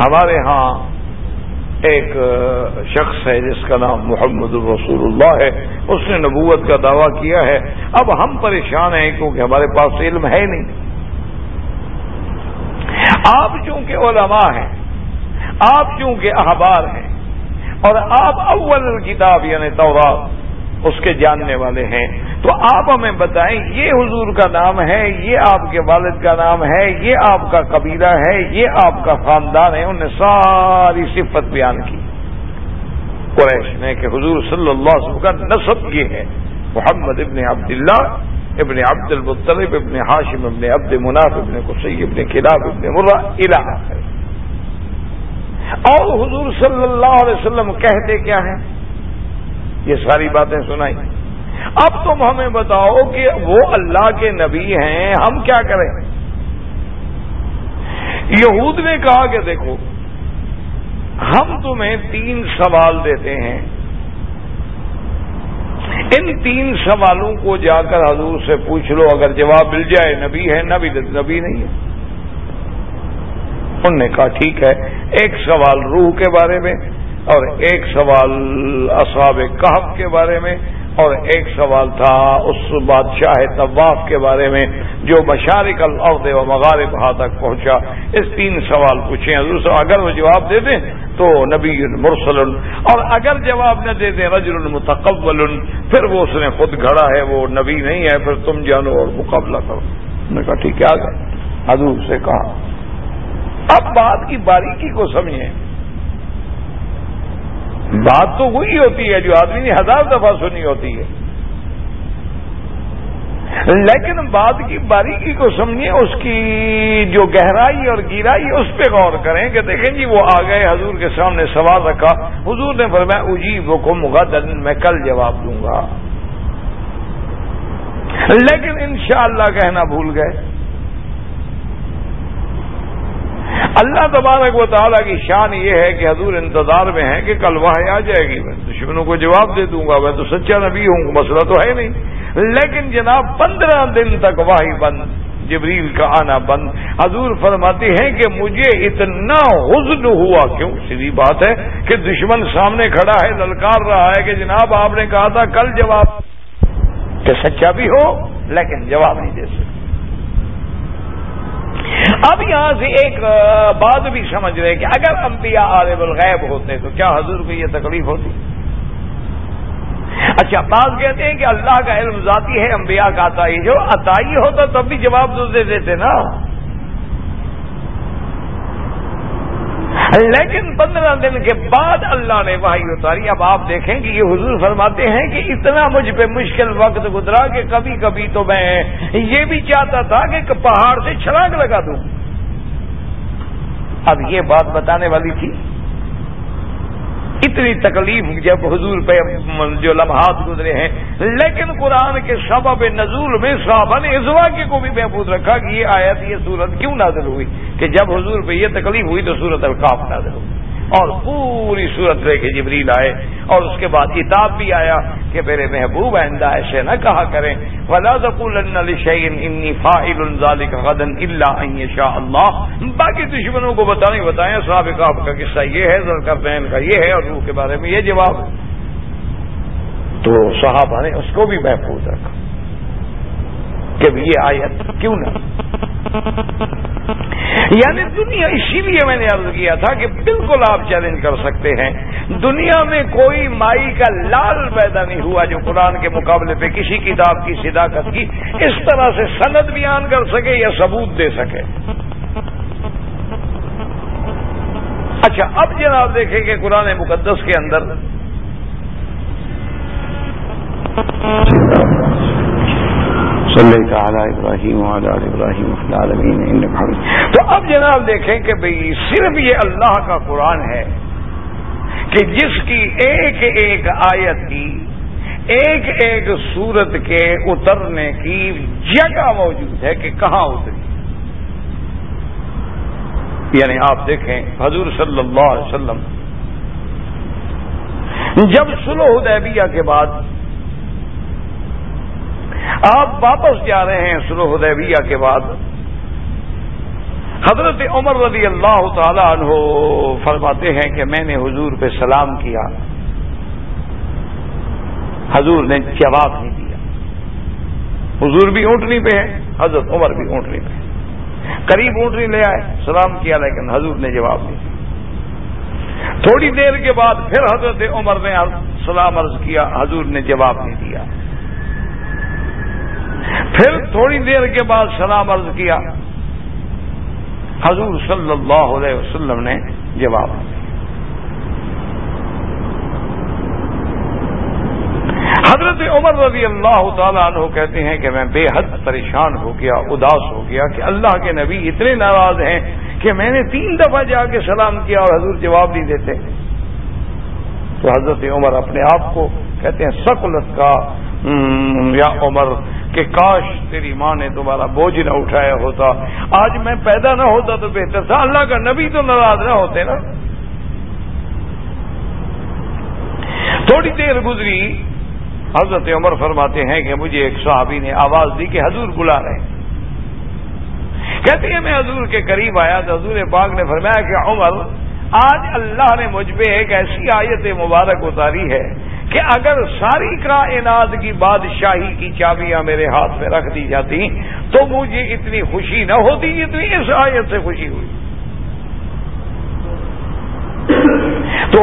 ہمارے ہاں ایک شخص ہے جس کا نام محمد الرسول اللہ ہے، اس نے نبوت کا دعویٰ کیا ہے۔ اب ہم پریشان ہیں کیونکہ ہمارے پاس علم ہے نہیں۔ آپ چونکہ علماء ہیں، آپ چونکہ احبار ہیں، اور آپ اول کتاب یعنی تورات، اس کے جاننے والے ہیں۔ تو آپ ہمیں بتائیں، یہ حضور کا نام ہے، یہ آپ کے والد کا نام ہے، یہ آپ کا قبیلہ ہے، یہ آپ کا خاندان ہے، انہوں نے ساری صفت بیان کی۔ قریش نے کہ حضور صلی اللہ علیہ وسلم کا نصب یہ ہے۔ محمد ابن عبداللہ، ابن عبد المطلب ابن ہاشم ابن عبد مناف، ابن قسی ابن کلاب، ابن مرہ، الہ ہے۔ اور حضور صلی اللہ علیہ وسلم کہتے کیا ہیں؟ یہ ساری باتیں سنائی۔ اب تم ہمیں بتاؤ کہ وہ اللہ کے نبی ہیں، ہم کیا کریں؟ یہود نے کہا کہ دیکھو، ہم تمہیں تین سوال دیتے ہیں۔ ان تین سوالوں کو جا کر حضور سے پوچھ لو، اگر جواب مل جائے، نبی ہے، نبی نبی نہیں ہے۔ انہوں نے کہا، ٹھیک ہے، ایک سوال روح کے بارے میں اور ایک سوال اصحاب کہف کے بارے میں۔ اور ایک سوال تھا اس بادشاہ طواف کے بارے میں جو مشارق الارض و مغارب ہاں تک پہنچا۔ اس تین سوال پوچھے حضور اگر وہ جواب دے دیں تو نبی مرسل اور اگر جواب نہ دے دیں رجل المتقبل پھر وہ اس نے خود گھڑا ہے، وہ نبی نہیں ہے، پھر تم جانو اور مقابلہ کرو۔ نے کہا، ٹھیک ہے حضور سے کہا۔ اب بات کی باریکی کو سمجھیں۔ بات تو وہی ہوتی ہے جو آدمی نے ہزار دفعہ سنی ہوتی ہے۔ لیکن بات کی باریکی کو سمجھیں، اس کی جو گہرائی اور گیرائی، اس پہ غور کریں کہ دیکھیں جی وہ آ گئے، حضور کے سامنے سوال رکھا۔ حضور نے فرمایا اجیب حکم غدن میں کل جواب دوں گا۔ لیکن انشاءاللہ کہنا بھول گئے۔ اللہ تبارک و تعالیٰ کی شان یہ ہے کہ حضور انتظار میں ہے کہ کل وہ آ جائے گی۔ میں دشمنوں کو جواب دے دوں گا۔ میں تو سچا نبی ہوں، مسئلہ تو ہے نہیں۔ لیکن جناب پندرہ دن تک واہی بند، جبریل کا آنا بند۔ حضور فرماتے ہیں کہ مجھے اتنا حزن ہوا، کیوں؟ سیدھی بات ہے کہ دشمن سامنے کھڑا ہے، للکار رہا ہے کہ جناب آپ نے کہا تھا، کل جواب کہ سچا بھی ہو، لیکن جواب نہیں دے سکتے اب یہاں سے ایک بات بھی سمجھ رہے کہ اگر انبیاء عالم الغیب ہوتے تو کیا حضور کو یہ تکلیف ہوتی؟ اچھا بعض کہتے ہیں کہ اللہ کا علم ذاتی ہے، انبیاء کا عطائی جو عطائی ہوتا تب بھی جواب تو دے دیتے نا۔ لیکن پندرہ دن کے بعد اللہ نے وہی اتاری۔ اب آپ دیکھیں کہ یہ حضور فرماتے ہیں کہ اتنا مجھ پہ مشکل وقت گزرا کہ کبھی کبھی تو میں یہ بھی چاہتا تھا کہ پہاڑ سے چھلانگ لگا دوں۔ اب یہ بات بتانے والی تھی اتنی تکلیف جب حضور پہ جو لمحات گزرے ہیں، لیکن قرآن کے سبب نزول میں صحابہ نے ازوا کے کو بھی محفوظ رکھا کہ یہ آیت، یہ صورت کیوں نازل ہوئی؟ کہ جب حضور پہ یہ تکلیف ہوئی تو صورت القاف نازل ہوئی۔ اور پوری صورت لے کے جبریل آئے اور اس کے بعد کتاب بھی آیا کہ میرے محبوب آئندہ ایسے نہ کہا کریں۔ غدن اللہ شاہ اللہ باقی دشمنوں کو بتانے بتائیں۔ صاحب کا قصہ یہ ہے ذرکرین کا یہ ہے اور روح کے بارے میں یہ جواب تو صحابہ نے اس کو بھی محفوظ رکھا کہ یہ آیت کیوں نہ یعنی دنیا اسی لیے میں نے عرض کیا تھا کہ بالکل آپ چیلنج کر سکتے ہیں۔ دنیا میں کوئی مائی کا لال پیدا نہیں ہوا جو قرآن کے مقابلے پہ کسی کتاب کی صداقت کی اس طرح سے سند بیان کر سکے یا ثبوت دے سکے۔ اچھا اب جناب دیکھیں کہ قرآن مقدس کے اندر صلی تعالی ابراہیم ابراہیم تو اب جناب دیکھیں کہ بھئی صرف یہ اللہ کا قرآن ہے کہ جس کی ایک ایک آیت کی، ایک ایک سورت کے اترنے کی جگہ موجود ہے کہ کہاں اتری۔ یعنی آپ دیکھیں حضور صلی اللہ علیہ وسلم، جب سلو حدیبیہ کے بعد آپ واپس جا رہے ہیں سلو حدیبیہ کے بعد۔ حضرت عمر رضی اللہ تعالی عنہ فرماتے ہیں کہ میں نے حضور پہ سلام کیا۔ حضور نے جواب نہیں دیا۔ حضور بھی اونٹنی پہ ہے حضرت عمر بھی اونٹنی پہ قریب اونٹنی لے آئے، سلام کیا، لیکن حضور نے جواب نہیں دیا۔ تھوڑی دیر کے بعد پھر حضرت عمر نے سلام عرض کیا، حضور نے جواب نہیں دیا۔ پھر تھوڑی دیر کے بعد سلام عرض کیا۔ حضور صلی اللہ علیہ وسلم نے جواب دیا۔ حضرت عمر رضی اللہ تعالیٰ عنہ کہتے ہیں کہ میں بے حد پریشان ہو گیا، اداس ہو گیا کہ اللہ کے نبی اتنے ناراض ہیں کہ میں نے تین دفعہ جا کے سلام کیا اور حضور جواب نہیں دیتے۔ تو حضرت عمر اپنے آپ کو کہتے ہیں سکولت کا یا عمر کہ کاش تیری ماں نے تمہارا بوجھ نہ اٹھایا ہوتا۔ آج میں پیدا نہ ہوتا تو بہتر تھا۔ اللہ کا نبی تو ناراض نہ ہوتے نا۔ تھوڑی دیر گزری، حضرت عمر فرماتے ہیں کہ مجھے ایک صحابی نے آواز دی کہ حضور بلا رہے ہیں۔ کہتے ہیں، میں حضور کے قریب آیا تو حضور پاک نے فرمایا کہ عمر، آج اللہ نے مجھ پہ ایک ایسی آیت مبارک اتاری ہے کہ اگر ساری کائنات کی بادشاہی کی چابیاں میرے ہاتھ میں رکھ دی جاتی تو مجھے اتنی خوشی نہ ہوتی اتنی اس آیت سے خوشی ہوئی۔ تو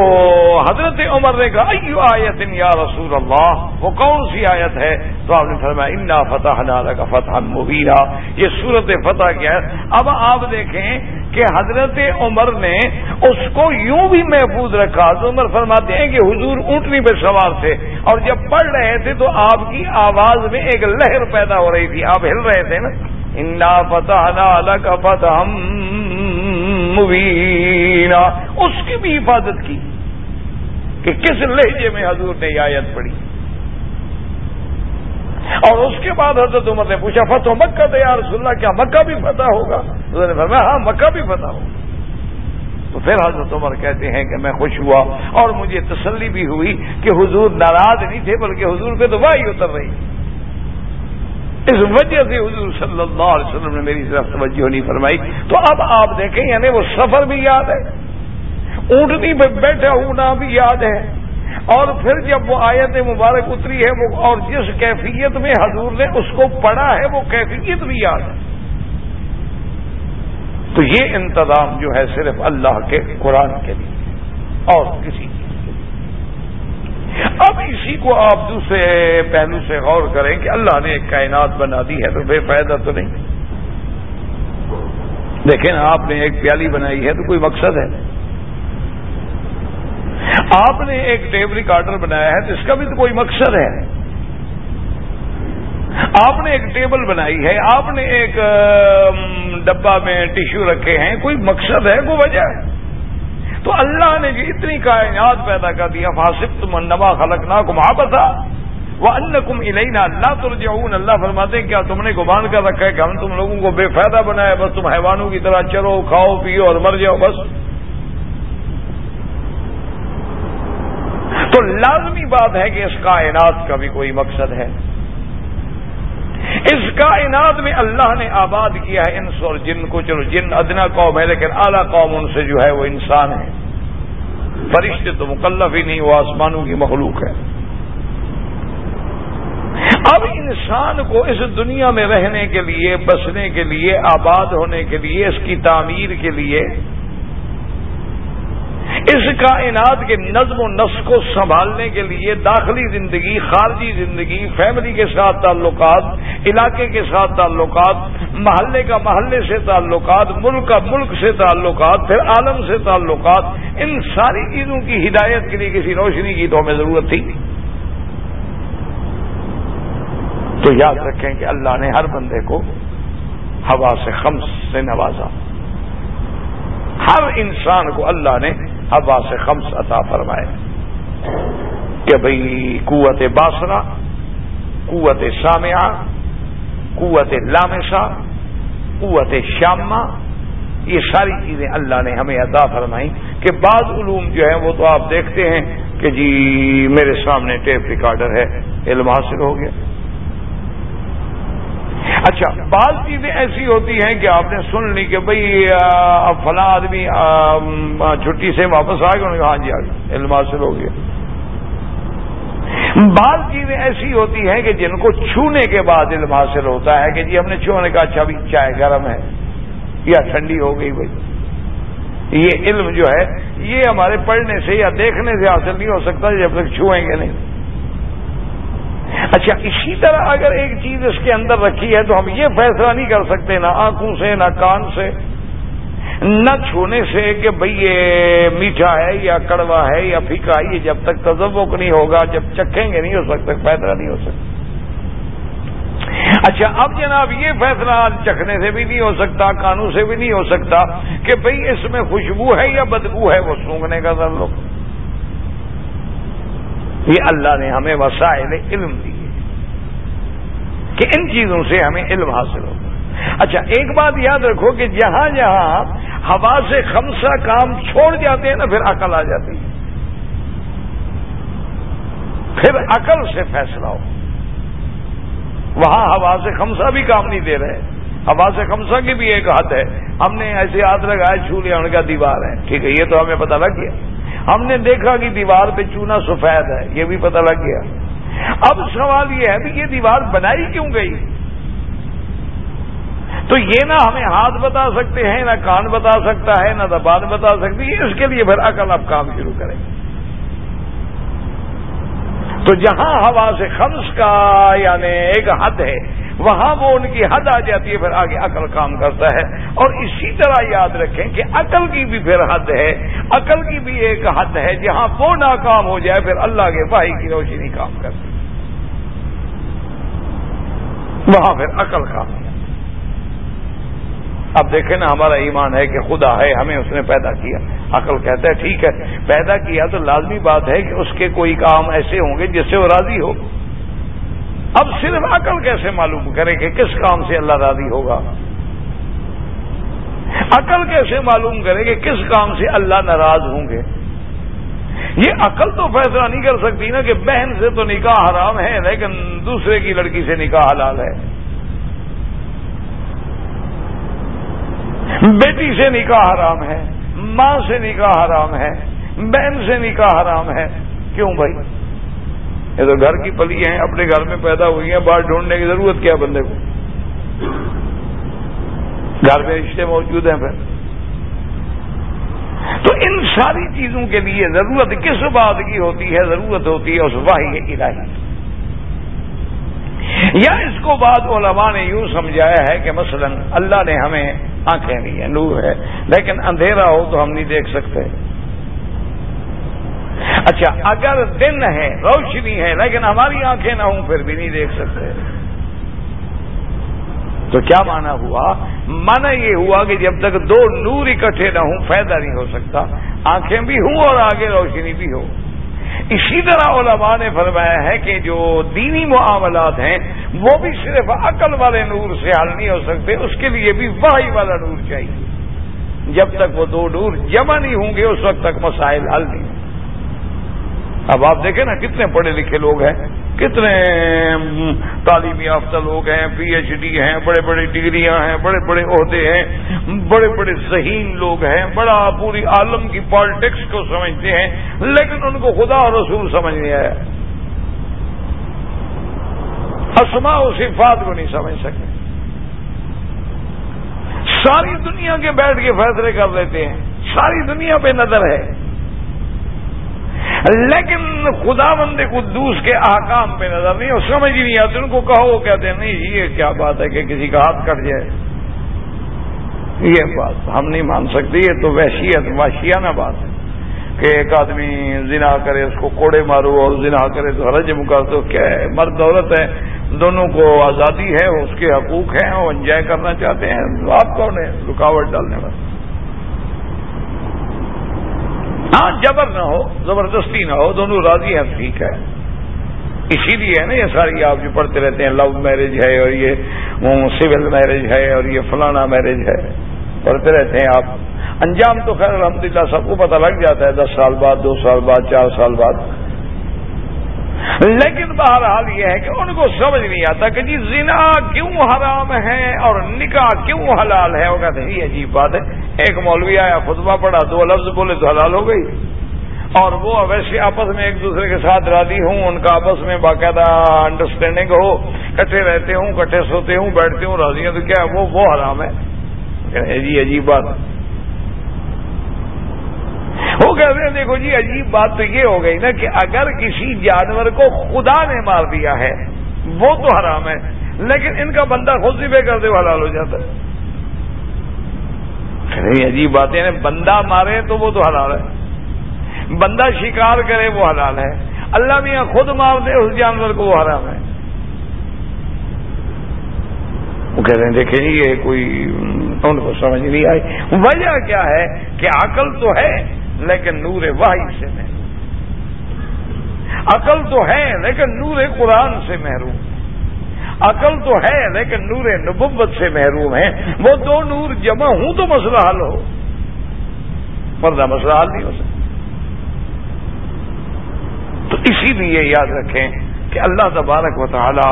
حضرت عمر نے کہا، ایو آیت یا رسول اللہ؟ وہ کون سی آیت ہے؟ تو آپ نے فرمایا، انا فتح نالا کا فتح مبینہ یہ صورت فتح کیا ہے اب آپ دیکھیں کہ حضرت عمر نے اس کو یوں بھی محفوظ رکھا۔ تو عمر فرماتے ہیں کہ حضور اونٹنی پہ سوار تھے۔ اور جب پڑھ رہے تھے تو آپ کی آواز میں ایک لہر پیدا ہو رہی تھی۔ آپ ہل رہے تھے نا۔ انا فتح نالا کا فتح مبینہ اس کی بھی حفاظت کی کہ کس لہجے میں حضور نے یہ آیت پڑھی۔ اور اس کے بعد حضرت عمر نے پوچھا، فتح مکہ تو یا رسول اللہ، کیا مکہ بھی فتح ہوگا؟ نے فرمایا ہاں مکہ بھی فتح ہوگا۔ تو پھر حضرت عمر کہتے ہیں کہ میں خوش ہوا اور مجھے تسلی بھی ہوئی کہ حضور ناراض نہیں تھے، بلکہ حضور پہ تو واہی اتر رہی۔ اس وجہ سے حضور صلی اللہ علیہ وسلم نے میری طرف توجہ نہیں فرمائی۔ تو اب آپ دیکھیں یعنی وہ سفر بھی یاد ہے۔ اونٹنی پہ بیٹھا ہونا بھی یاد ہے۔ اور پھر جب وہ آیت مبارک اتری ہے، وہ اور جس کیفیت میں حضور نے اس کو پڑھا ہے، وہ کیفیت بھی یاد ہے۔ تو یہ انتظام جو ہے، صرف اللہ کے، قرآن کے لیے اور کسی اب اسی کو آپ دوسرے پہلو سے غور کریں کہ اللہ نے ایک کائنات بنا دی ہے تو بے فائدہ تو نہیں۔ دیکھیں آپ نے ایک پیالی بنائی ہے تو کوئی مقصد ہے۔ آپ نے ایک ٹیپ ریکارڈر بنایا ہے تو اس کا بھی تو کوئی مقصد ہے۔ آپ نے ایک ٹیبل بنائی ہے، آپ نے ایک ڈبہ میں ٹیشو رکھے ہیں، کوئی مقصد ہے، کوئی وجہ ہے۔ تو اللہ نے جو اتنی کائنات پیدا کر دیا فاسب تم انما خلق نہ کم بتا وہ ان کم الینا اللہ ترجعون۔ اللہ فرماتے کیا تم نے گمان کر رکھا ہے کہ ہم تم لوگوں کو بے فائدہ بنایا بس تم حیوانوں کی طرح چلو کھاؤ، پیو اور مر جاؤ، بس۔ تو لازمی بات ہے کہ اس کائنات کا بھی کوئی مقصد ہے۔ اس کائنات میں اللہ نے آباد کیا ہے انس اور جن کو۔ چلو، جن ادنا قوم ہے، لیکن اعلیٰ قوم ان سے جو ہے وہ انسان ہے فرشتے تو مکلف ہی نہیں، وہ آسمانوں کی مخلوق ہے اب انسان کو اس دنیا میں رہنے کے لیے، بسنے کے لیے، آباد ہونے کے لیے، اس کی تعمیر کے لیے اس کائنات کے نظم و نسق کو سنبھالنے کے لیے داخلی زندگی، خارجی زندگی، فیملی کے ساتھ تعلقات، علاقے کے ساتھ تعلقات، محلے کا محلے سے تعلقات، ملک کا ملک سے تعلقات، پھر عالم سے تعلقات، ان ساری چیزوں کی ہدایت کے لیے کسی روشنی کی تو ہمیں ضرورت تھی تو یاد رکھیں کہ اللہ نے ہر بندے کو ہوا سے خمس سے نوازا۔ ہر انسان کو اللہ نے ہوا سے خمس عطا فرمائے۔ کہ بھئی قوت باسرا قوت سامعہ، قوت لامسا قوت شامہ، یہ ساری چیزیں اللہ نے ہمیں عطا فرمائی کہ بعض علوم جو ہیں وہ تو آپ دیکھتے ہیں کہ جی میرے سامنے ٹیپ ریکارڈر ہے، علم حاصل ہو گیا۔ اچھا بعض چیزیں ایسی ہوتی ہیں کہ آپ نے سن لی کہ بھئی فلاں آدمی چھٹی سے واپس آ گئے ہاں جی آ گیا علم حاصل ہو گیا۔ بعض چیزیں ایسی ہوتی ہیں کہ جن کو چھونے کے بعد علم حاصل ہوتا ہے کہ جی ہم نے چھونے کا اچھا بھی چائے گرم ہے، یا ٹھنڈی ہو گئی بھائی یہ علم جو ہے، یہ ہمارے پڑھنے سے یا دیکھنے سے حاصل نہیں ہو سکتا جب تک چھوئیں گے نہیں۔ اچھا اسی طرح اگر ایک چیز اس کے اندر رکھی ہے تو ہم یہ فیصلہ نہیں کر سکتے نہ آنکھوں سے، نہ کان سے، نہ چھونے سے کہ بھئی یہ میٹھا ہے یا کڑوا ہے یا پھیکا ہے، یہ جب تک تذوق نہیں ہوگا، جب چکھیں گے نہیں ہو سکتا فیصلہ نہیں ہو سکتا۔ اچھا اب جناب یہ فیصلہ چکھنے سے بھی نہیں ہو سکتا، کانوں سے بھی نہیں ہو سکتا کہ بھئی اس میں خوشبو ہے یا بدبو ہے، وہ سونگنے کا ذر لو۔ یہ اللہ نے ہمیں وسائل علم دیے کہ ان چیزوں سے ہمیں علم حاصل ہوگا اچھا ایک بات یاد رکھو کہ جہاں جہاں ہوا سے خمسہ کام چھوڑ جاتے ہیں نا، پھر عقل آ جاتی ہے۔ پھر عقل سے فیصلہ ہو۔ وہاں ہوا سے خمسہ بھی کام نہیں دے رہے۔ ہوا سے خمسہ کی بھی ایک حد ہے۔ ہم نے ایسے ہاتھ لگائے چھو لیا ان کا دیوار ہے۔ ٹھیک ہے، یہ تو ہمیں پتہ لگ گیا۔ ہم نے دیکھا کہ دیوار پہ چونا سفید ہے، یہ بھی پتہ لگ گیا۔ اب سوال یہ ہے کہ یہ دیوار بنائی کیوں گئی؟ تو یہ نہ ہمیں ہاتھ بتا سکتے ہیں، نہ کان بتا سکتا ہے، نہ زبان بتا سکتی ہے، اس کے لیے پھر عقل اب کام شروع کریں۔ تو جہاں ہوا سے خمس کا یعنی ایک حد ہے وہاں وہ ان کی حد آ جاتی ہے، پھر آگے عقل کام کرتا ہے۔ اور اسی طرح یاد رکھیں کہ عقل کی بھی پھر حد ہے۔ عقل کی بھی ایک حد ہے، جہاں وہ ناکام ہو جائے، پھر اللہ کے بھائی کی روشنی کام کرتی وہاں پھر عقل کام۔ اب دیکھیں نا، ہمارا ایمان ہے کہ خدا ہے، ہمیں اس نے پیدا کیا۔ عقل کہتا ہے، ٹھیک ہے، پیدا کیا تو لازمی بات ہے کہ اس کے کوئی کام ایسے ہوں گے جس سے وہ راضی ہو۔ اب صرف عقل کیسے معلوم کرے کہ کس کام سے اللہ راضی ہوگا؟ عقل کیسے معلوم کرے کہ کس کام سے اللہ ناراض ہوں گے؟ یہ عقل تو فیصلہ نہیں کر سکتی نا کہ بہن سے تو نکاح حرام ہے، لیکن دوسرے کی لڑکی سے نکاح حلال ہے۔ بیٹی سے نکاح حرام ہے، ماں سے نکاح حرام ہے، بہن سے نکاح حرام ہے۔ کیوں بھائی؟ یہ تو گھر کی پلی ہیں، اپنے گھر میں پیدا ہوئی ہیں، باہر ڈھونڈنے کی ضرورت کیا بندے کو؟ گھر میں رشتے موجود ہیں پھر۔ تو ان ساری چیزوں کے لیے ضرورت کس بات کی ہوتی ہے؟ ضرورت ہوتی ہے اس واحد الہی۔ یا اس کو بعد علماء نے یوں سمجھایا ہے کہ مثلا اللہ نے ہمیں آنکھیں دی ہیں، نور ہے، لیکن اندھیرا ہو تو ہم نہیں دیکھ سکتے۔ اچھا اگر دن ہے، روشنی ہے، لیکن ہماری آنکھیں نہ ہوں، پھر بھی نہیں دیکھ سکتے۔ تو کیا مانا ہوا؟ مانا یہ ہوا کہ جب تک دو نور اکٹھے نہ ہوں، فائدہ نہیں ہو سکتا۔ آنکھیں بھی ہوں اور آگے روشنی بھی ہو۔ اسی طرح علماء نے فرمایا ہے کہ جو دینی معاملات ہیں، وہ بھی صرف عقل والے نور سے حل نہیں ہو سکتے، اس کے لیے بھی واحد والا نور چاہیے۔ جب تک وہ دو نور جمع نہیں ہوں گے، اس وقت تک مسائل حل نہیں۔ اب آپ دیکھیں نا کتنے پڑھے لکھے لوگ ہیں، کتنے تعلیمی یافتہ لوگ ہیں، پی ایچ ڈی ہیں، بڑے بڑے ڈگریاں ہیں، بڑے بڑے عہدے ہیں، بڑے بڑے ذہین لوگ ہیں، بڑا پوری عالم کی پالیٹکس کو سمجھتے ہیں، لیکن ان کو خدا اور رسول سمجھ نہیں آیا۔ اسما و صفات کو نہیں سمجھ سکتے۔ ساری دنیا کے بیٹھ کے فیصلے کر لیتے ہیں۔ ساری دنیا پہ نظر ہے۔ لیکن خدا بند قدوس کے احکام پہ نظر نہیں اور سمجھ ہی نہیں آتی، ان کو کہو، وہ کہتے ہیں، نہیں، یہ کیا بات ہے کہ کسی کا ہاتھ کٹ جائے۔ یہ بات ہم نہیں مان سکتے، یہ تو وحشیت واشیانہ بات ہے۔ کہ ایک آدمی زنا کرے، اس کو کوڑے مارو اور زنا کرے تو رجم کر تو کیا ہے؟ مرد، عورت ہے، دونوں کو آزادی ہے، اس کے حقوق ہیں، وہ انجوائے کرنا چاہتے ہیں۔ آپ کون ہے رکاوٹ ڈالنے والے۔ ہاں جبر نہ ہو، زبردستی نہ ہو، دونوں راضی ہیں، ٹھیک ہے۔ اسی لیے ہے نا یہ ساری آپ جو پڑھتے رہتے ہیں لو میرج ہے اور یہ سول میرج ہے اور یہ فلانا میرج ہے۔ پڑھتے رہتے ہیں آپ۔ انجام تو خیر الحمدللہ، سب کو پتہ لگ جاتا ہے، دس سال بعد، دو سال بعد، چار سال بعد۔ لیکن بہرحال یہ ہے کہ ان کو سمجھ نہیں آتا کہ جی زنا کیوں حرام ہے اور نکاح کیوں حلال ہے۔ وہ کہتے ہیں، یہ عجیب بات ہے۔ ایک مولوی آیا، خطبہ پڑا دو لفظ بولے تو حلال ہو گئی۔ اور وہ ویسے آپس میں ایک دوسرے کے ساتھ راضی ہوں، ان کا آپس میں باقاعدہ انڈرسٹینڈنگ ہو۔ کٹھے رہتے ہوں، کٹھے سوتے ہوں، بیٹھتے ہوں، راضی ہیں تو کیا وہ وہ حرام ہے؟ جی عجیب بات۔ وہ کہتے ہیں، دیکھو جی عجیب بات تو یہ ہو گئی نا کہ اگر کسی جانور کو خدا نے مار دیا ہے، وہ تو حرام ہے، لیکن ان کا بندہ خود سی بے کرتے حلال ہو جاتا ہے۔ عجیب بات ہے یعنی بندہ مارے تو وہ تو حلال ہے۔ بندہ شکار کرے، وہ حلال ہے۔ اللہ میاں خود مار دے، اس جانور کو وہ حرام ہے۔ وہ کہہ رہے ہیں، دیکھیں جی، یہ کوئی، ان کو سمجھ نہیں آئی۔ وجہ کیا ہے کہ عقل تو ہے لیکن نور واحد سے نہیں عقل تو ہے لیکن نور قرآن سے محروم. عقل تو ہے لیکن نور نبوت سے محروم ہے وہ دو نور جمع ہوں تو مسئلہ حل ہو. پردہ مسئلہ حل نہیں ہو سکتا. تو اسی لیے یاد رکھیں کہ اللہ تبارک و تعالی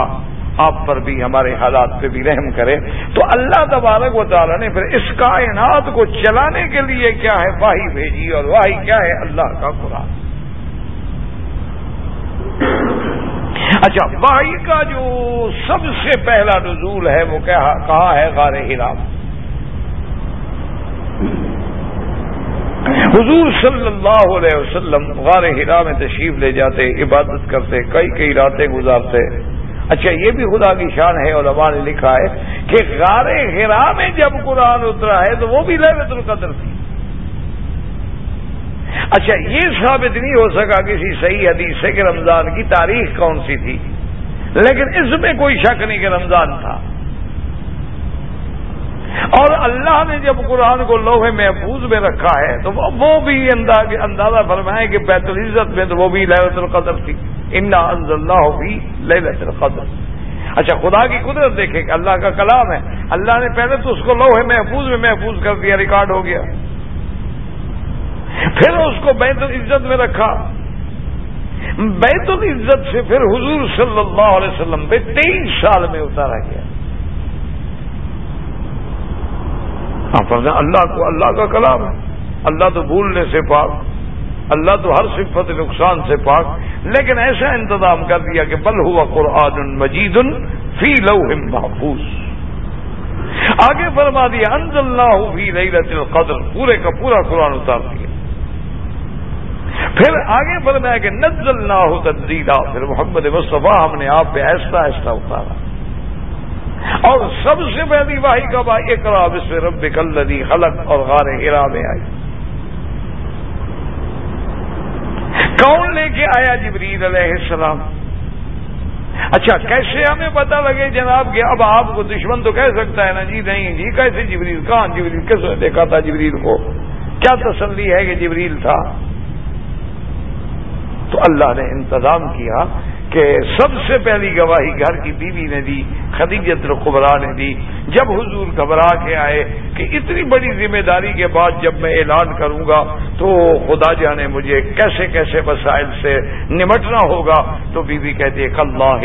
آپ پر بھی ہمارے حالات پہ بھی رحم کرے تو اللہ تبارک و تعالیٰ نے پھر اس کائنات کو چلانے کے لیے کیا ہے واہی بھیجی اور واہی کیا ہے اللہ کا قرآن؟ اچھا واہی کا جو سب سے پہلا نزول ہے وہ کہا ہے؟ غار ہرام؟ حضور صلی اللہ علیہ وسلم غار ہرا میں تشریف لے جاتے، عبادت کرتے، کئی کئی راتیں گزارتے۔ اچھا یہ بھی خدا کی شان ہے، علماء نے لکھا ہے کہ غار ہرا میں جب قرآن اترا ہے تو وہ بھی لہرت القدر تھی۔ اچھا یہ ثابت نہیں ہو سکا کسی صحیح حدیث سے کہ رمضان کی تاریخ کون سی تھی، لیکن اس میں کوئی شک نہیں کہ رمضان تھا۔ اور اللہ نے جب قرآن کو لوہے محفوظ میں رکھا ہے، تو وہ بھی اندازہ فرمائے کہ بیت العزت میں تو وہ بھی لہرت القدر تھی۔ انا اللہ بھی لہرت القدر۔ اچھا خدا کی قدرت دیکھے کہ اللہ کا کلام ہے۔ اللہ نے پہلے تو اس کو لوہے محفوظ میں محفوظ کر دیا، ریکارڈ ہو گیا۔ پھر اس کو بیت العزت میں رکھا۔ بیت العزت سے پھر حضور صلی اللہ علیہ وسلم پہ تیئیس سال میں اتارا گیا۔ ہاں، اللہ کو اللہ کا کلام ہے۔ اللہ تو بھولنے سے پاک، اللہ تو ہر صفت نقصان سے پاک۔ لیکن ایسا انتظام کر دیا کہ بل ہوا قرآن مجید فی لوح محفوظ۔ آگے فرما دیا انز اللہ فی لیلت القدر۔ پورے کا پورا قرآن اتار دیا۔ پھر آگے فرمایا کہ نزل اللہ تنزیلا۔ پھر محمد مصطفیٰ ہم نے آپ پہ ایسا ایسا اتارا۔ اور سب سے پہلی واحد کا بھائی ایک اس سے رب کلدی خلق اور غار ہرا میں آئی۔ کون لے کے آیا جبریل علیہ السلام؟ اچھا کیسے ہمیں پتا لگے جناب کہ اب آپ کو دشمن تو کہہ سکتا ہے نا؟ جی نہیں جی کیسے جبریل؟ کہاں جبریل؟ کس نے دیکھا تھا جبریل کو؟ کیا تسلی ہے کہ جبریل تھا؟ تو اللہ نے انتظام کیا کہ سب سے پہلی گواہی گھر کی بیوی نے دی، خدیجت القبرا نے دی۔ جب حضور گھبرا کے آئے کہ اتنی بڑی ذمہ داری کے بعد جب میں اعلان کروں گا، تو خدا جانے مجھے کیسے کیسے وسائل سے نمٹنا ہوگا۔ تو بی بی کہتے کلّہ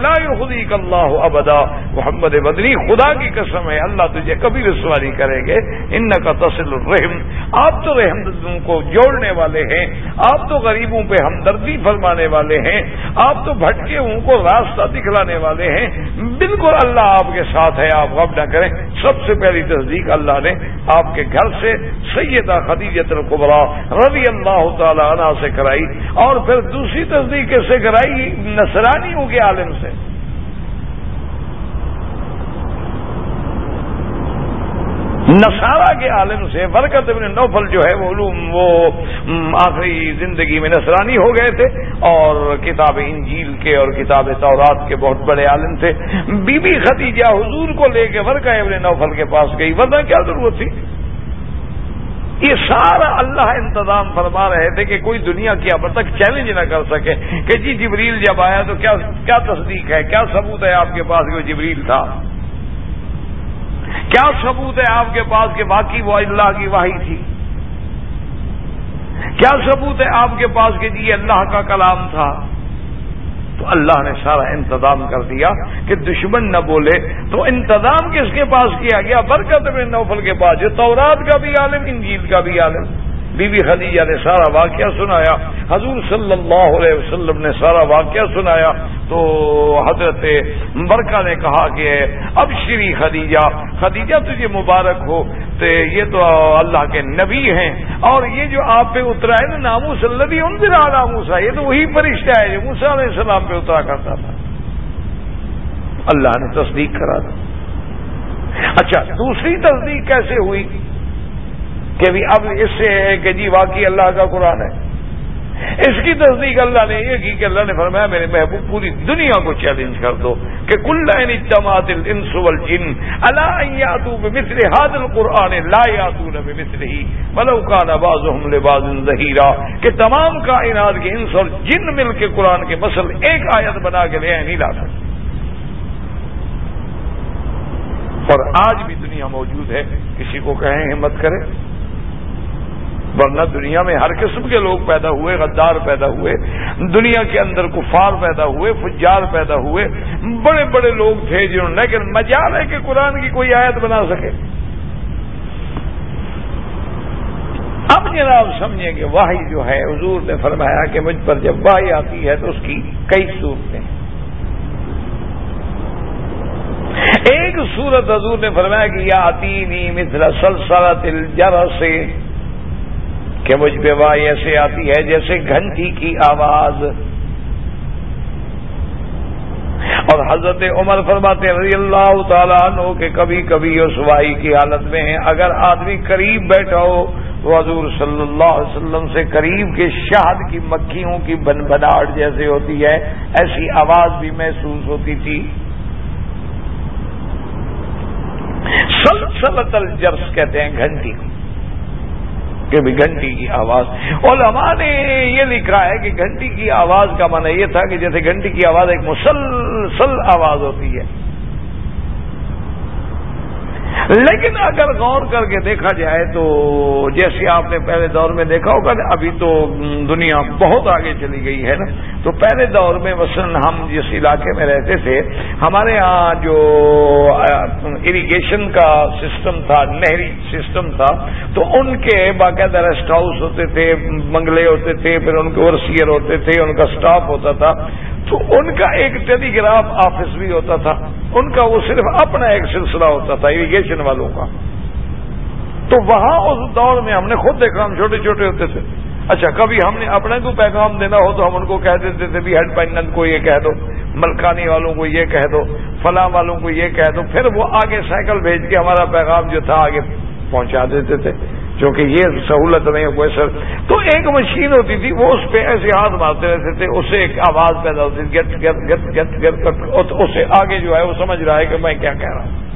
لا خدی کلّہ ابدا۔ محمد بدنی خدا کی قسم ہے، اللہ تجھے کبھی رسواری کریں گے۔ ان کا تسل الرحم۔ آپ تو رحم کو جوڑنے والے ہیں، آپ تو غریبوں پہ ہمدردی فرمانے والے ہیں۔ آپ تو بھٹکے ہوں کو راستہ دکھلانے والے ہیں۔ بالکل اللہ آپ کے ساتھ ہے، آپ غب نہ کریں۔ سب سے پہلی تصدیق اللہ نے آپ کے گھر سے سیدہ خدیجت القبرا رضی اللہ تعالی عنہ سے کرائی۔ اور پھر دوسری تصدیق سے کرائی؟ نصرانیوں کے عالم سے۔ نصارہ کے عالم سے برکت ابن نوفل جو ہے وہ علوم، وہ آخری زندگی میں نصرانی ہو گئے تھے اور کتاب انجیل کے اور کتاب تورات کے بہت بڑے عالم تھے۔ بی بی ختیجہ حضور کو لے کے ورکا ابن نوفل کے پاس گئی۔ ورنہ کیا ضرورت تھی؟ یہ سارا اللہ انتظام فرما رہے تھے کہ کوئی دنیا کی اب تک چیلنج نہ کر سکے کہ جی جبریل جب آیا تو کیا تصدیق ہے؟ کیا ثبوت ہے آپ کے پاس وہ جبریل تھا؟ کیا ثبوت ہے آپ کے پاس کہ باقی وہ اللہ کی واہی تھی؟ کیا ثبوت ہے آپ کے پاس کہ جی اللہ کا کلام تھا؟ تو اللہ نے سارا انتظام کر دیا کہ دشمن نہ بولے، تو انتظام کس کے پاس کیا گیا؟ برکت میں نوفل کے پاس، جو تورات کا بھی عالم، انجیل کا بھی عالم۔ بی بی خدیجہ نے سارا واقعہ سنایا، حضور صلی اللہ علیہ وسلم نے سارا واقعہ سنایا۔ تو حضرت برکہ نے کہا کہ اب شری خدیجہ خدیجہ تجھے مبارک ہو تو یہ تو اللہ کے نبی ہیں۔ اور یہ جو آپ پہ اترا ہے نا نامو صلی ان دن ناموسا یہ تو وہی فرشتہ ہے جو موسا علیہ السلام پہ اترا کرتا تھا۔ اللہ نے تصدیق کرا تھا اچھا دوسری تصدیق کیسے ہوئی؟ کہ بھی اب اس سے ہے کہ جی واقعی اللہ کا قرآن ہے۔ اس کی تصدیق اللہ نے یہ کی کہ اللہ نے فرمایا میرے محبوب پوری دنیا کو چیلنج کر دو کہ کل اجتماعت الانس والجن، الا ان بمثل هذا القران لا یاتون بمثله، ولو كان بعضهم لبعض ظهيرا کہ تمام کائنات کے انس اور جن مل کے قرآن کے مسل ایک آیت بنا کے لے نہیں لا سکتے۔ اور آج بھی دنیا موجود ہے، کسی کو کہیں ہمت کرے۔ ورنہ دنیا میں ہر قسم کے لوگ پیدا ہوئے، غدار پیدا ہوئے، دنیا کے اندر کفار پیدا ہوئے، فجار پیدا ہوئے، بڑے بڑے لوگ تھے جنہوں نے لیکن مجال ہے کہ قرآن کی کوئی آیت بنا سکے۔ اب جناب سمجھیں کہ واہی جو ہے، حضور نے فرمایا کہ مجھ پر جب واہی آتی ہے تو اس کی کئی صورتیں ایک صورت حضور نے فرمایا کہ یا آتی نی مثلا سلسلہ جر سے کہ مجھ پہ واہ ایسے آتی ہے جیسے گھنٹی کی آواز۔ اور حضرت عمر فرماتے رضی اللہ تعالیٰ عنہ کہ کبھی کبھی اس وائی کی حالت میں ہے اگر آدمی قریب بیٹھا ہو تو حضور صلی اللہ علیہ وسلم سے قریب کے شہد کی مکھیوں کی بن بناٹ جیسے ہوتی ہے، ایسی آواز بھی محسوس ہوتی تھی۔ سلسلت الجرس کہتے ہیں گھنٹی۔ کو کہ بھی گھنٹی کی آواز۔ علماء نے یہ لکھا ہے کہ گھنٹی کی آواز کا معنی یہ تھا کہ جیسے گھنٹی کی آواز ایک مسلسل آواز ہوتی ہے۔ لیکن اگر غور کر کے دیکھا جائے تو جیسے آپ نے پہلے دور میں دیکھا ہوگا ابھی تو دنیا بہت آگے چلی گئی ہے نا، تو پہلے دور میں مثلا ہم جس علاقے میں رہتے تھے، ہمارے ہاں جو اریگیشن کا سسٹم تھا، نہری سسٹم تھا، تو ان کے باقاعدہ ریسٹ ہاؤس ہوتے تھے، بنگلے ہوتے تھے، پھر ان کے اوورسیئر ہوتے تھے، ان کا سٹاف ہوتا تھا، تو ان کا ایک ٹیلی گراف آفس بھی ہوتا تھا، ان کا وہ صرف اپنا ایک سلسلہ ہوتا تھا اریگیشن والوں کا تو وہاں اس دور میں ہم نے خود دیکھا ہم چھوٹے چھوٹے ہوتے تھے اچھا کبھی ہم نے اپنے کو پیغام دینا ہو تو ہم ان کو کہہ دیتے تھے بھی ہیڈ پائنند کو یہ کہہ دو ملکانی والوں کو یہ کہہ دو فلاں والوں کو یہ کہہ دو پھر وہ آگے سائیکل بھیج کے ہمارا پیغام جو تھا آگے پہنچا دیتے تھے کیونکہ یہ سہولت نہیں کوئی سر تو ایک مشین ہوتی تھی وہ اس پہ ایسے ہاتھ مارتے رہتے تھے اس سے ایک آواز پیدا ہوتی تھی گت گت گت گت گت اس سے آگے جو ہے وہ سمجھ رہا ہے کہ میں کیا کہہ رہا ہوں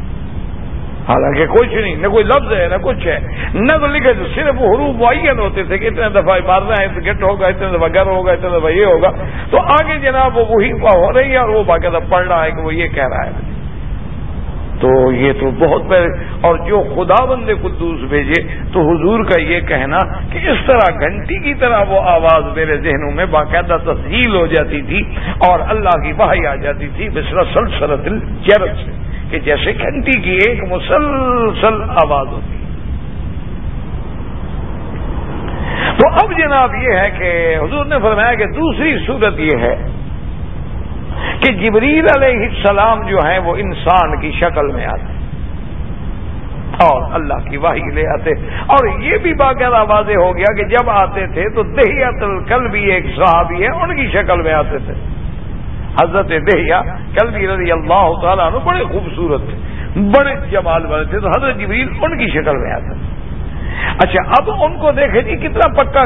حالانکہ کچھ نہیں، نہ کوئی لفظ ہے، نہ کچھ ہے۔ نہ تو لکھے تو صرف حروف معین ہوتے تھے کہ اتنے دفعہ مارنا ہے تو گٹ ہوگا، اتنے دفعہ گر ہوگا، اتنے دفعہ یہ ہوگا۔ تو آگے جناب وہ وہی ہو رہی ہے اور وہ باقاعدہ پڑھ رہا ہے کہ وہ یہ کہہ رہا ہے۔ تو یہ تو بہت پہلے، اور جو خدا بند قدوس بھیجے، تو حضور کا یہ کہنا کہ اس طرح گھنٹی کی طرح وہ آواز میرے ذہنوں میں باقاعدہ تسہیل ہو جاتی تھی، اور اللہ کی بہائی آ جاتی تھی بسرا سلسلت جرد سے، کہ جیسے گھنٹی کی ایک مسلسل آواز ہوتی۔ تو اب جناب یہ ہے کہ حضور نے فرمایا کہ دوسری صورت یہ ہے کہ جبریل علیہ السلام جو ہیں وہ انسان کی شکل میں آتے اور اللہ کی واہی لے آتے اور یہ بھی باقاعدہ واضح ہو گیا کہ جب آتے تھے تو دہیات کل بھی ایک صحابی ہے ان کی شکل میں آتے تھے۔ حضرت دہیا کل بھی رضی اللہ تعالیٰ عنہ بڑے خوبصورت تھے، بڑے جمال والے تھے۔ تو حضرت جبریل ان کی شکل میں آتے تھے۔ اچھا اب ان کو دیکھیں جی کتنا پکا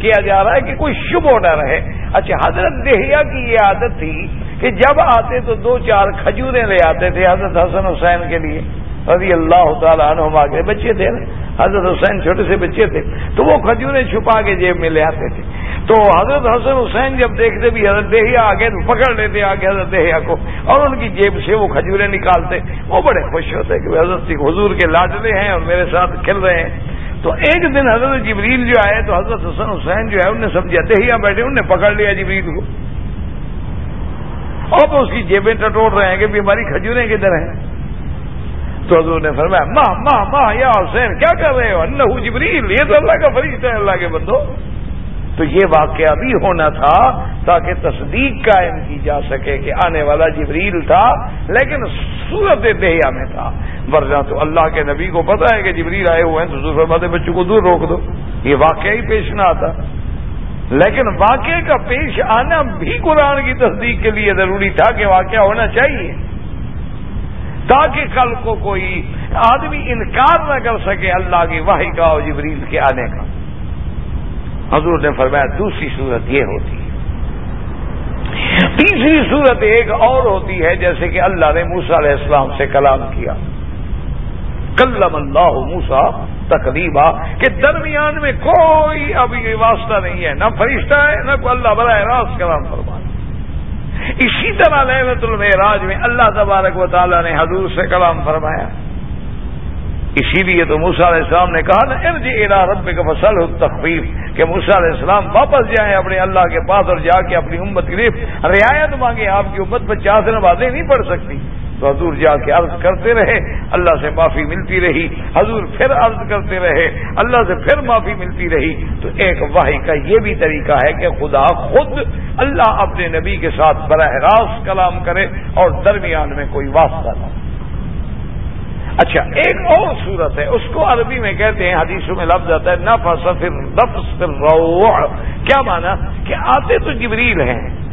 کیا جا رہا ہے کہ کوئی شبہ نہ رہے۔ اچھا حضرت دہیا کی یہ عادت تھی کہ جب آتے تو دو چار کھجوریں لے آتے تھے حضرت حسن حسین کے لیے، رضی اللہ تعالیٰ عنہ کے بچے تھے نا۔ حضرت حسین چھوٹے سے بچے تھے، تو وہ کھجوریں چھپا کے جیب میں لے آتے تھے۔ تو حضرت حسن حسین جب دیکھتے بھی حضرت دہیا آگے تو پکڑ لیتے آگے حضرت دہیا کو، اور ان کی جیب سے وہ کھجوریں نکالتے۔ وہ بڑے خوش ہوتے کہ حضرت حضور کے لاڈلے ہیں اور میرے ساتھ کھل رہے ہیں۔ تو ایک دن حضرت جبریل جو آئے تو حضرت حسن حسین جو ہے انہوں نے سمجھا دہیا بیٹھے انہوں نے پکڑ لیا جبریل کو۔ اب اس کی جیبیں ٹٹوڑ رہے ہیں کہ ہماری کھجوریں کدھر ہیں؟ تو حضور نے فرمایا ماہ ماہ ماہ یا حسین، کیا کر رہے ہو؟ اللہ جبریل، یہ تو اللہ کا فرشتہ ہے، اللہ کے بندو۔ تو یہ واقعہ بھی ہونا تھا تاکہ تصدیق قائم کی جا سکے کہ آنے والا جبریل تھا، لیکن صورت دہیا میں تھا۔ ورنہ تو اللہ کے نبی کو پتا ہے کہ جبریل آئے ہوئے ہیں تو فرماتے بچوں کو دور روک دو۔ یہ واقعہ ہی پیش نہ آتا۔ لیکن واقعے کا پیش آنا بھی قرآن کی تصدیق کے لیے ضروری تھا کہ واقعہ ہونا چاہیے۔ تاکہ کل کو کوئی آدمی انکار نہ کر سکے اللہ کی واحد کا اور جبریل کے آنے کا۔ حضور نے فرمایا، دوسری صورت یہ ہوتی ہے۔ تیسری صورت ایک اور ہوتی ہے، جیسے کہ اللہ نے موسا علیہ السلام سے کلام کیا۔ کلم اللہ موسا تقریباً، کہ درمیان میں کوئی ابھی واسطہ نہیں ہے، نہ فرشتہ ہے، نہ کوئی اللہ براہ راست کلام فرما اسی طرح لہلت المعراج میں اللہ تبارک و تعالیٰ نے حضور سے کلام فرمایا۔ اسی لیے تو موسا علیہ السلام نے کہا نا ارج الا رب کا فصل تخفیف کہ موسا علیہ السلام واپس جائیں اپنے اللہ کے پاس اور جا کے اپنی امت کے لیے رعایت مانگے آپ کی امت پر چار دن باتیں نہیں پڑھ سکتی۔ تو حضور جا کے عرض کرتے رہے، اللہ سے معافی ملتی رہی۔ حضور پھر عرض کرتے رہے، اللہ سے پھر معافی ملتی رہی۔ تو ایک واحد کا یہ بھی طریقہ ہے کہ خدا خود اللہ اپنے نبی کے ساتھ براہ راست کلام کرے اور درمیان میں کوئی واسطہ نہ اچھا ایک اور صورت ہے، اس کو عربی میں کہتے ہیں، حدیثوں میں لفظ آتا ہے، نفس پھر نفس پھر روح کیا مانا کہ آتے تو جبریل ہیں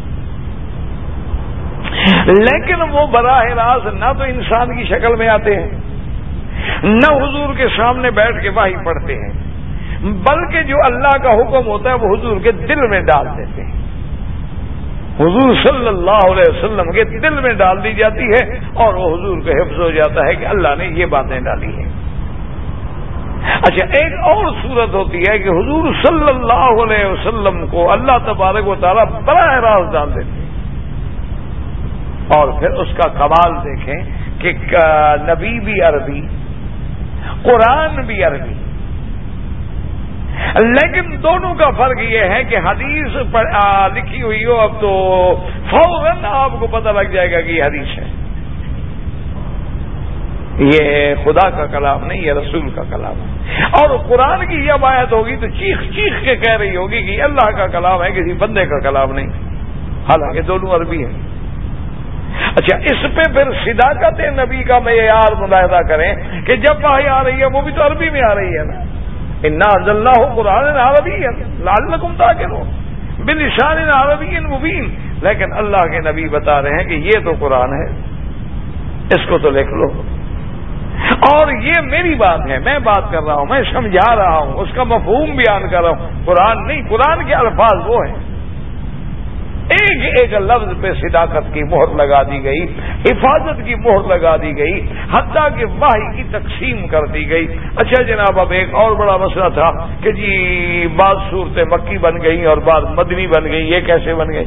لیکن وہ براہ راست نہ تو انسان کی شکل میں آتے ہیں، نہ حضور کے سامنے بیٹھ کے واہی پڑھتے ہیں، بلکہ جو اللہ کا حکم ہوتا ہے وہ حضور کے دل میں ڈال دیتے ہیں۔ حضور صلی اللہ علیہ وسلم کے دل میں ڈال دی جاتی ہے اور وہ حضور کا حفظ ہو جاتا ہے کہ اللہ نے یہ باتیں ڈالی ہیں۔ اچھا ایک اور صورت ہوتی ہے کہ حضور صلی اللہ علیہ وسلم کو اللہ تبارک و تعالیٰ براہ راست ڈال دیتے ہیں۔ اور پھر اس کا کمال دیکھیں کہ نبی بھی عربی، قرآن بھی عربی۔ لیکن دونوں کا فرق یہ ہے کہ حدیث پر لکھی ہوئی ہو، اب تو فوراً آپ کو پتہ لگ جائے گا کہ یہ حدیث ہے۔ یہ خدا کا کلام نہیں، یہ رسول کا کلام ہے۔ اور قرآن کی یہ آیت ہوگی تو چیخ چیخ کے کہہ رہی ہوگی کہ اللہ کا کلام ہے، کسی بندے کا کلام نہیں۔ حالانکہ دونوں عربی ہیں۔ اچھا اس پہ پھر صداقت نبی کا معیار ملاحدہ کریں کہ جب وہی آ رہی ہے، وہ بھی تو عربی میں آ رہی ہے نا۔ اللہ قرآن عربی لال نقم تاکہ بل شان عربی مبین لیکن اللہ کے نبی بتا رہے ہیں کہ یہ تو قرآن ہے۔ اس کو تو لکھ لو۔ اور یہ میری بات ہے، میں بات کر رہا ہوں، میں سمجھا رہا ہوں، اس کا مفہوم بیان کر رہا ہوں۔ قرآن نہیں، قرآن کے الفاظ وہ ہیں۔ ایک ایک لفظ پہ صداقت کی مہر لگا دی گئی، حفاظت کی مہر لگا دی گئی، حتیٰ کہ واہی کی تقسیم کر دی گئی۔ اچھا جناب، اب ایک اور بڑا مسئلہ تھا کہ جی بعض صورتیں مکی بن گئی اور بعض مدنی بن گئی یہ کیسے بن گئی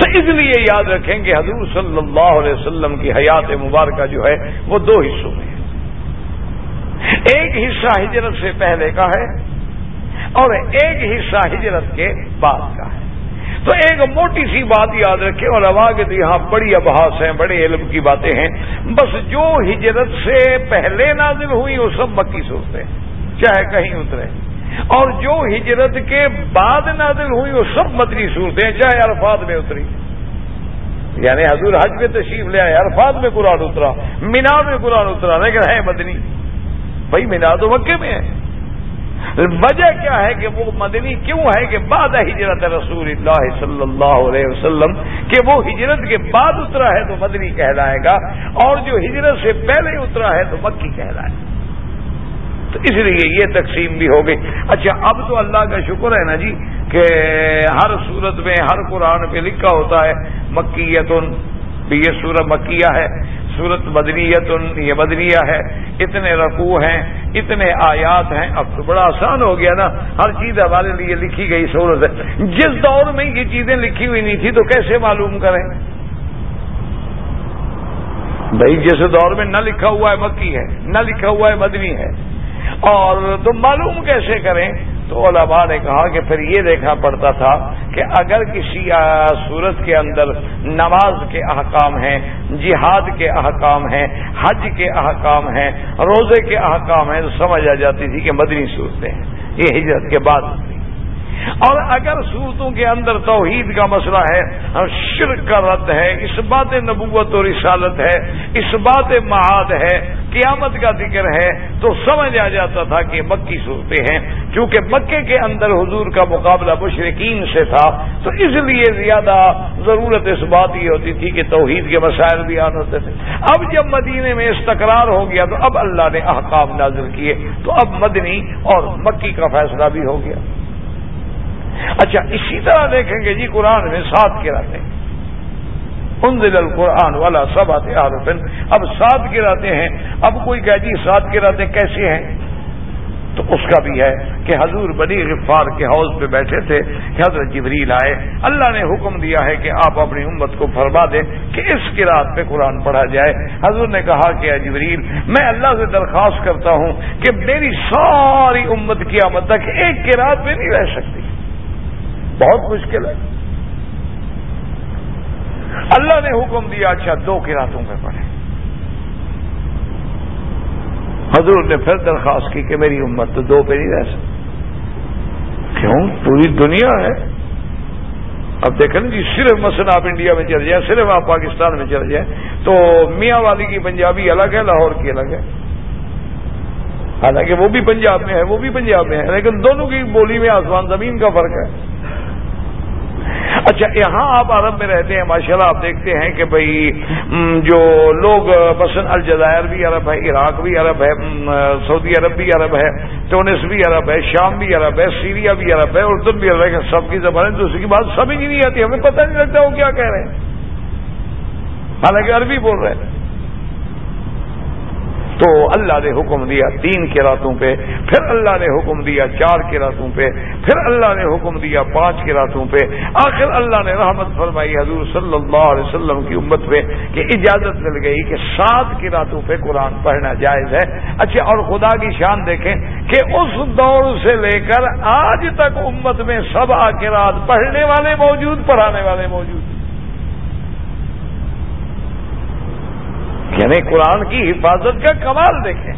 تو اس لیے یاد رکھیں کہ حضور صلی اللہ علیہ وسلم کی حیات مبارکہ جو ہے، وہ دو حصوں میں ہے۔ ایک حصہ ہجرت سے پہلے کا ہے اور ایک حصہ ہجرت کے بعد کا ہے۔ تو ایک موٹی سی بات یاد رکھے اور کے تو یہاں بڑی ابحاس ہیں، بڑے علم کی باتیں ہیں۔ بس جو ہجرت سے پہلے نازل ہوئی، وہ سب مکی سوچتے چاہے کہیں اترے۔ اور جو ہجرت کے بعد نازل ہوئی، وہ سب مدنی صورتیں چاہے عرفات میں اتری۔ یعنی حضور حج میں تشریف لے آئے، عرفات میں قرآن اترا، مینا میں قرآن اترا، لیکن ہے مدنی۔ بھائی مینا تو مکے میں ہے۔ وجہ کیا ہے کہ وہ مدنی کیوں ہے کہ بعد ہجرت رسول اللہ صلی اللہ علیہ وسلم کہ وہ ہجرت کے بعد اترا ہے تو مدنی کہلائے گا اور جو ہجرت سے پہلے اترا ہے تو مکی کہلائے گا۔ تو اس لیے یہ تقسیم بھی ہو گئی۔ اچھا اب تو اللہ کا شکر ہے نا جی کہ ہر صورت میں ہر قرآن پہ لکھا ہوتا ہے، مکیتن، یہ سورہ مکیہ ہے۔ سورت بدنیت یہ بدنیہ ہے، اتنے رقو ہیں، اتنے آیات ہیں۔ اب تو بڑا آسان ہو گیا نا، ہر چیز ہمارے لیے لکھی گئی سورت۔ ہے جس دور میں یہ چیزیں لکھی ہوئی نہیں تھی تو کیسے معلوم کریں؟ بھائی، جس دور میں نہ لکھا ہوا ہے مکی ہے، نہ لکھا ہوا ہے مدنی ہے، اور تم معلوم کیسے کریں؟ تو علماء نے کہا کہ پھر یہ دیکھنا پڑتا تھا کہ اگر کسی صورت کے اندر نماز کے احکام ہیں، جہاد کے احکام ہیں، حج کے احکام ہیں، روزے کے احکام ہیں، تو سمجھ آ جاتی تھی کہ مدنی صورتیں ہیں۔ یہ ہجرت کے بعد۔ اور اگر صورتوں کے اندر توحید کا مسئلہ ہے، شرک کا رد ہے اس بات نبوت و رسالت ہے اس بات معاد ہے، قیامت کا ذکر ہے، تو سمجھ آ جاتا تھا کہ مکی صورتیں ہیں۔ چونکہ مکے کے اندر حضور کا مقابلہ مشرقین سے تھا، تو اس لیے زیادہ ضرورت اس بات یہ ہوتی تھی کہ توحید کے مسائل بھی آن ہوتے تھے۔ اب جب مدینے میں استقرار ہو گیا، تو اب اللہ نے احکام نازل کیے، تو اب مدنی اور مکی کا فیصلہ بھی ہو گیا۔ اچھا اسی طرح دیکھیں گے جی قرآن میں سات گراتے ہیں۔ انزل القرآن والا سب آتے عارفن اب سات گراتے ہیں۔ اب کوئی کہ جی سات گراتے کیسے ہیں؟ تو اس کا بھی ہے کہ حضور بنی غفار کے حوض پہ بیٹھے تھے، کہ حضرت جبریل آئے۔ اللہ نے حکم دیا ہے کہ آپ اپنی امت کو فرما دیں کہ اس قرآن پہ قرآن پڑھا جائے۔ حضور نے کہا کہ جبریل، میں اللہ سے درخواست کرتا ہوں کہ میری ساری امت کی آمد تک ایک قرآن پہ نہیں رہ سکتی۔ بہت مشکل ہے۔ اللہ نے حکم دیا اچھا دو قراتوں پہ پڑھے حضور نے پھر درخواست کی کہ میری امت تو دو پہ نہیں رہ سکتی۔ کیوں؟ پوری دنیا ہے۔ اب دیکھیں جی صرف مثلا آپ انڈیا میں چل جائیں، صرف آپ پاکستان میں چل جائیں، تو میاں والی کی پنجابی الگ ہے، لاہور کی الگ ہے۔ حالانکہ وہ بھی پنجاب میں ہے، وہ بھی پنجاب میں ہے، لیکن دونوں کی بولی میں آسمان زمین کا فرق ہے۔ اچھا یہاں آپ عرب میں رہتے ہیں، ماشاءاللہ آپ دیکھتے ہیں کہ بھائی جو لوگ، مثلاً الجزائر بھی عرب ہے عراق بھی عرب ہے سعودی عرب بھی عرب ہے ٹونس بھی عرب ہے شام بھی عرب ہے سیریا بھی عرب ہے اردن بھی عرب ہے سب کی زبانیں دوسری کی بات سمجھ نہیں آتی، ہمیں پتہ نہیں لگتا وہ کیا کہہ رہے ہیں۔ حالانکہ عربی بول رہے ہیں۔ تو اللہ نے حکم دیا تین کے راتوں پہ، پھر اللہ نے حکم دیا چار کے راتوں پہ، پھر اللہ نے حکم دیا پانچ کے راتوں پہ۔ آخر اللہ نے رحمت فرمائی حضور صلی اللہ علیہ وسلم کی امت پہ کہ اجازت مل گئی کہ سات کی راتوں پہ قرآن پڑھنا جائز ہے۔ اچھا اور خدا کی شان دیکھیں کہ اس دور سے لے کر آج تک امت میں سب آ کے رات پڑھنے والے موجود، پڑھانے والے موجود۔ یعنی قرآن کی حفاظت کا کمال دیکھیں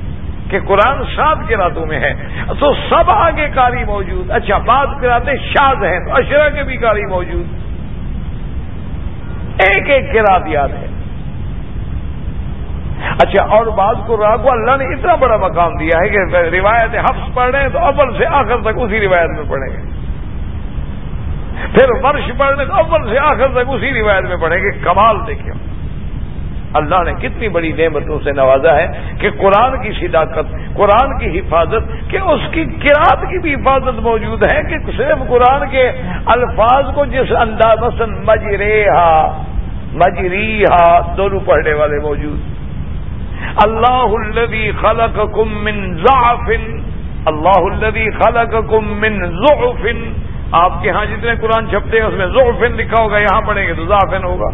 کہ قرآن سات کے راتوں میں ہے۔ تو سب آگے کاری موجود۔ اچھا بات کراتے شاد ہیں تو اشرا کے بھی کاری موجود۔ ایک ایک کے رات یاد ہے۔ اچھا اور بعض کو راہ کو اللہ نے اتنا بڑا مقام دیا ہے کہ روایت حفظ پڑھ رہے ہیں تو اول سے آخر تک اسی روایت میں پڑھیں گے۔ پھر ورش پڑھنے تو اول سے آخر تک اسی روایت میں پڑھیں گے۔ کمال دیکھیں۔ اللہ نے کتنی بڑی نعمتوں سے نوازا ہے کہ قرآن کی صداقت، قرآن کی حفاظت، کہ اس کی کراط کی بھی حفاظت موجود ہے کہ صرف قرآن کے الفاظ کو جس انداز مثلا مجرے ہا مجری ہا دونوں پڑھنے والے موجود۔ اللہ الذي خلقكم من ضعف، اللہ الذي خلقكم من ضعف۔ آپ کے ہاں جتنے قرآن چھپتے ہیں، اس میں ضعف لکھا ہوگا، یہاں پڑھیں گے تو ضعفن ہوگا۔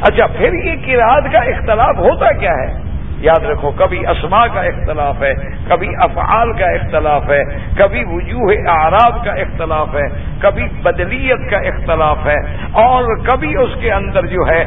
اچھا پھر یہ کراط کا اختلاف ہوتا کیا ہے؟ یاد رکھو، کبھی اسما کا اختلاف ہے، کبھی افعال کا اختلاف ہے، کبھی وجوہ اعراب کا اختلاف ہے، کبھی بدلیت کا اختلاف ہے اور کبھی اس کے اندر جو ہے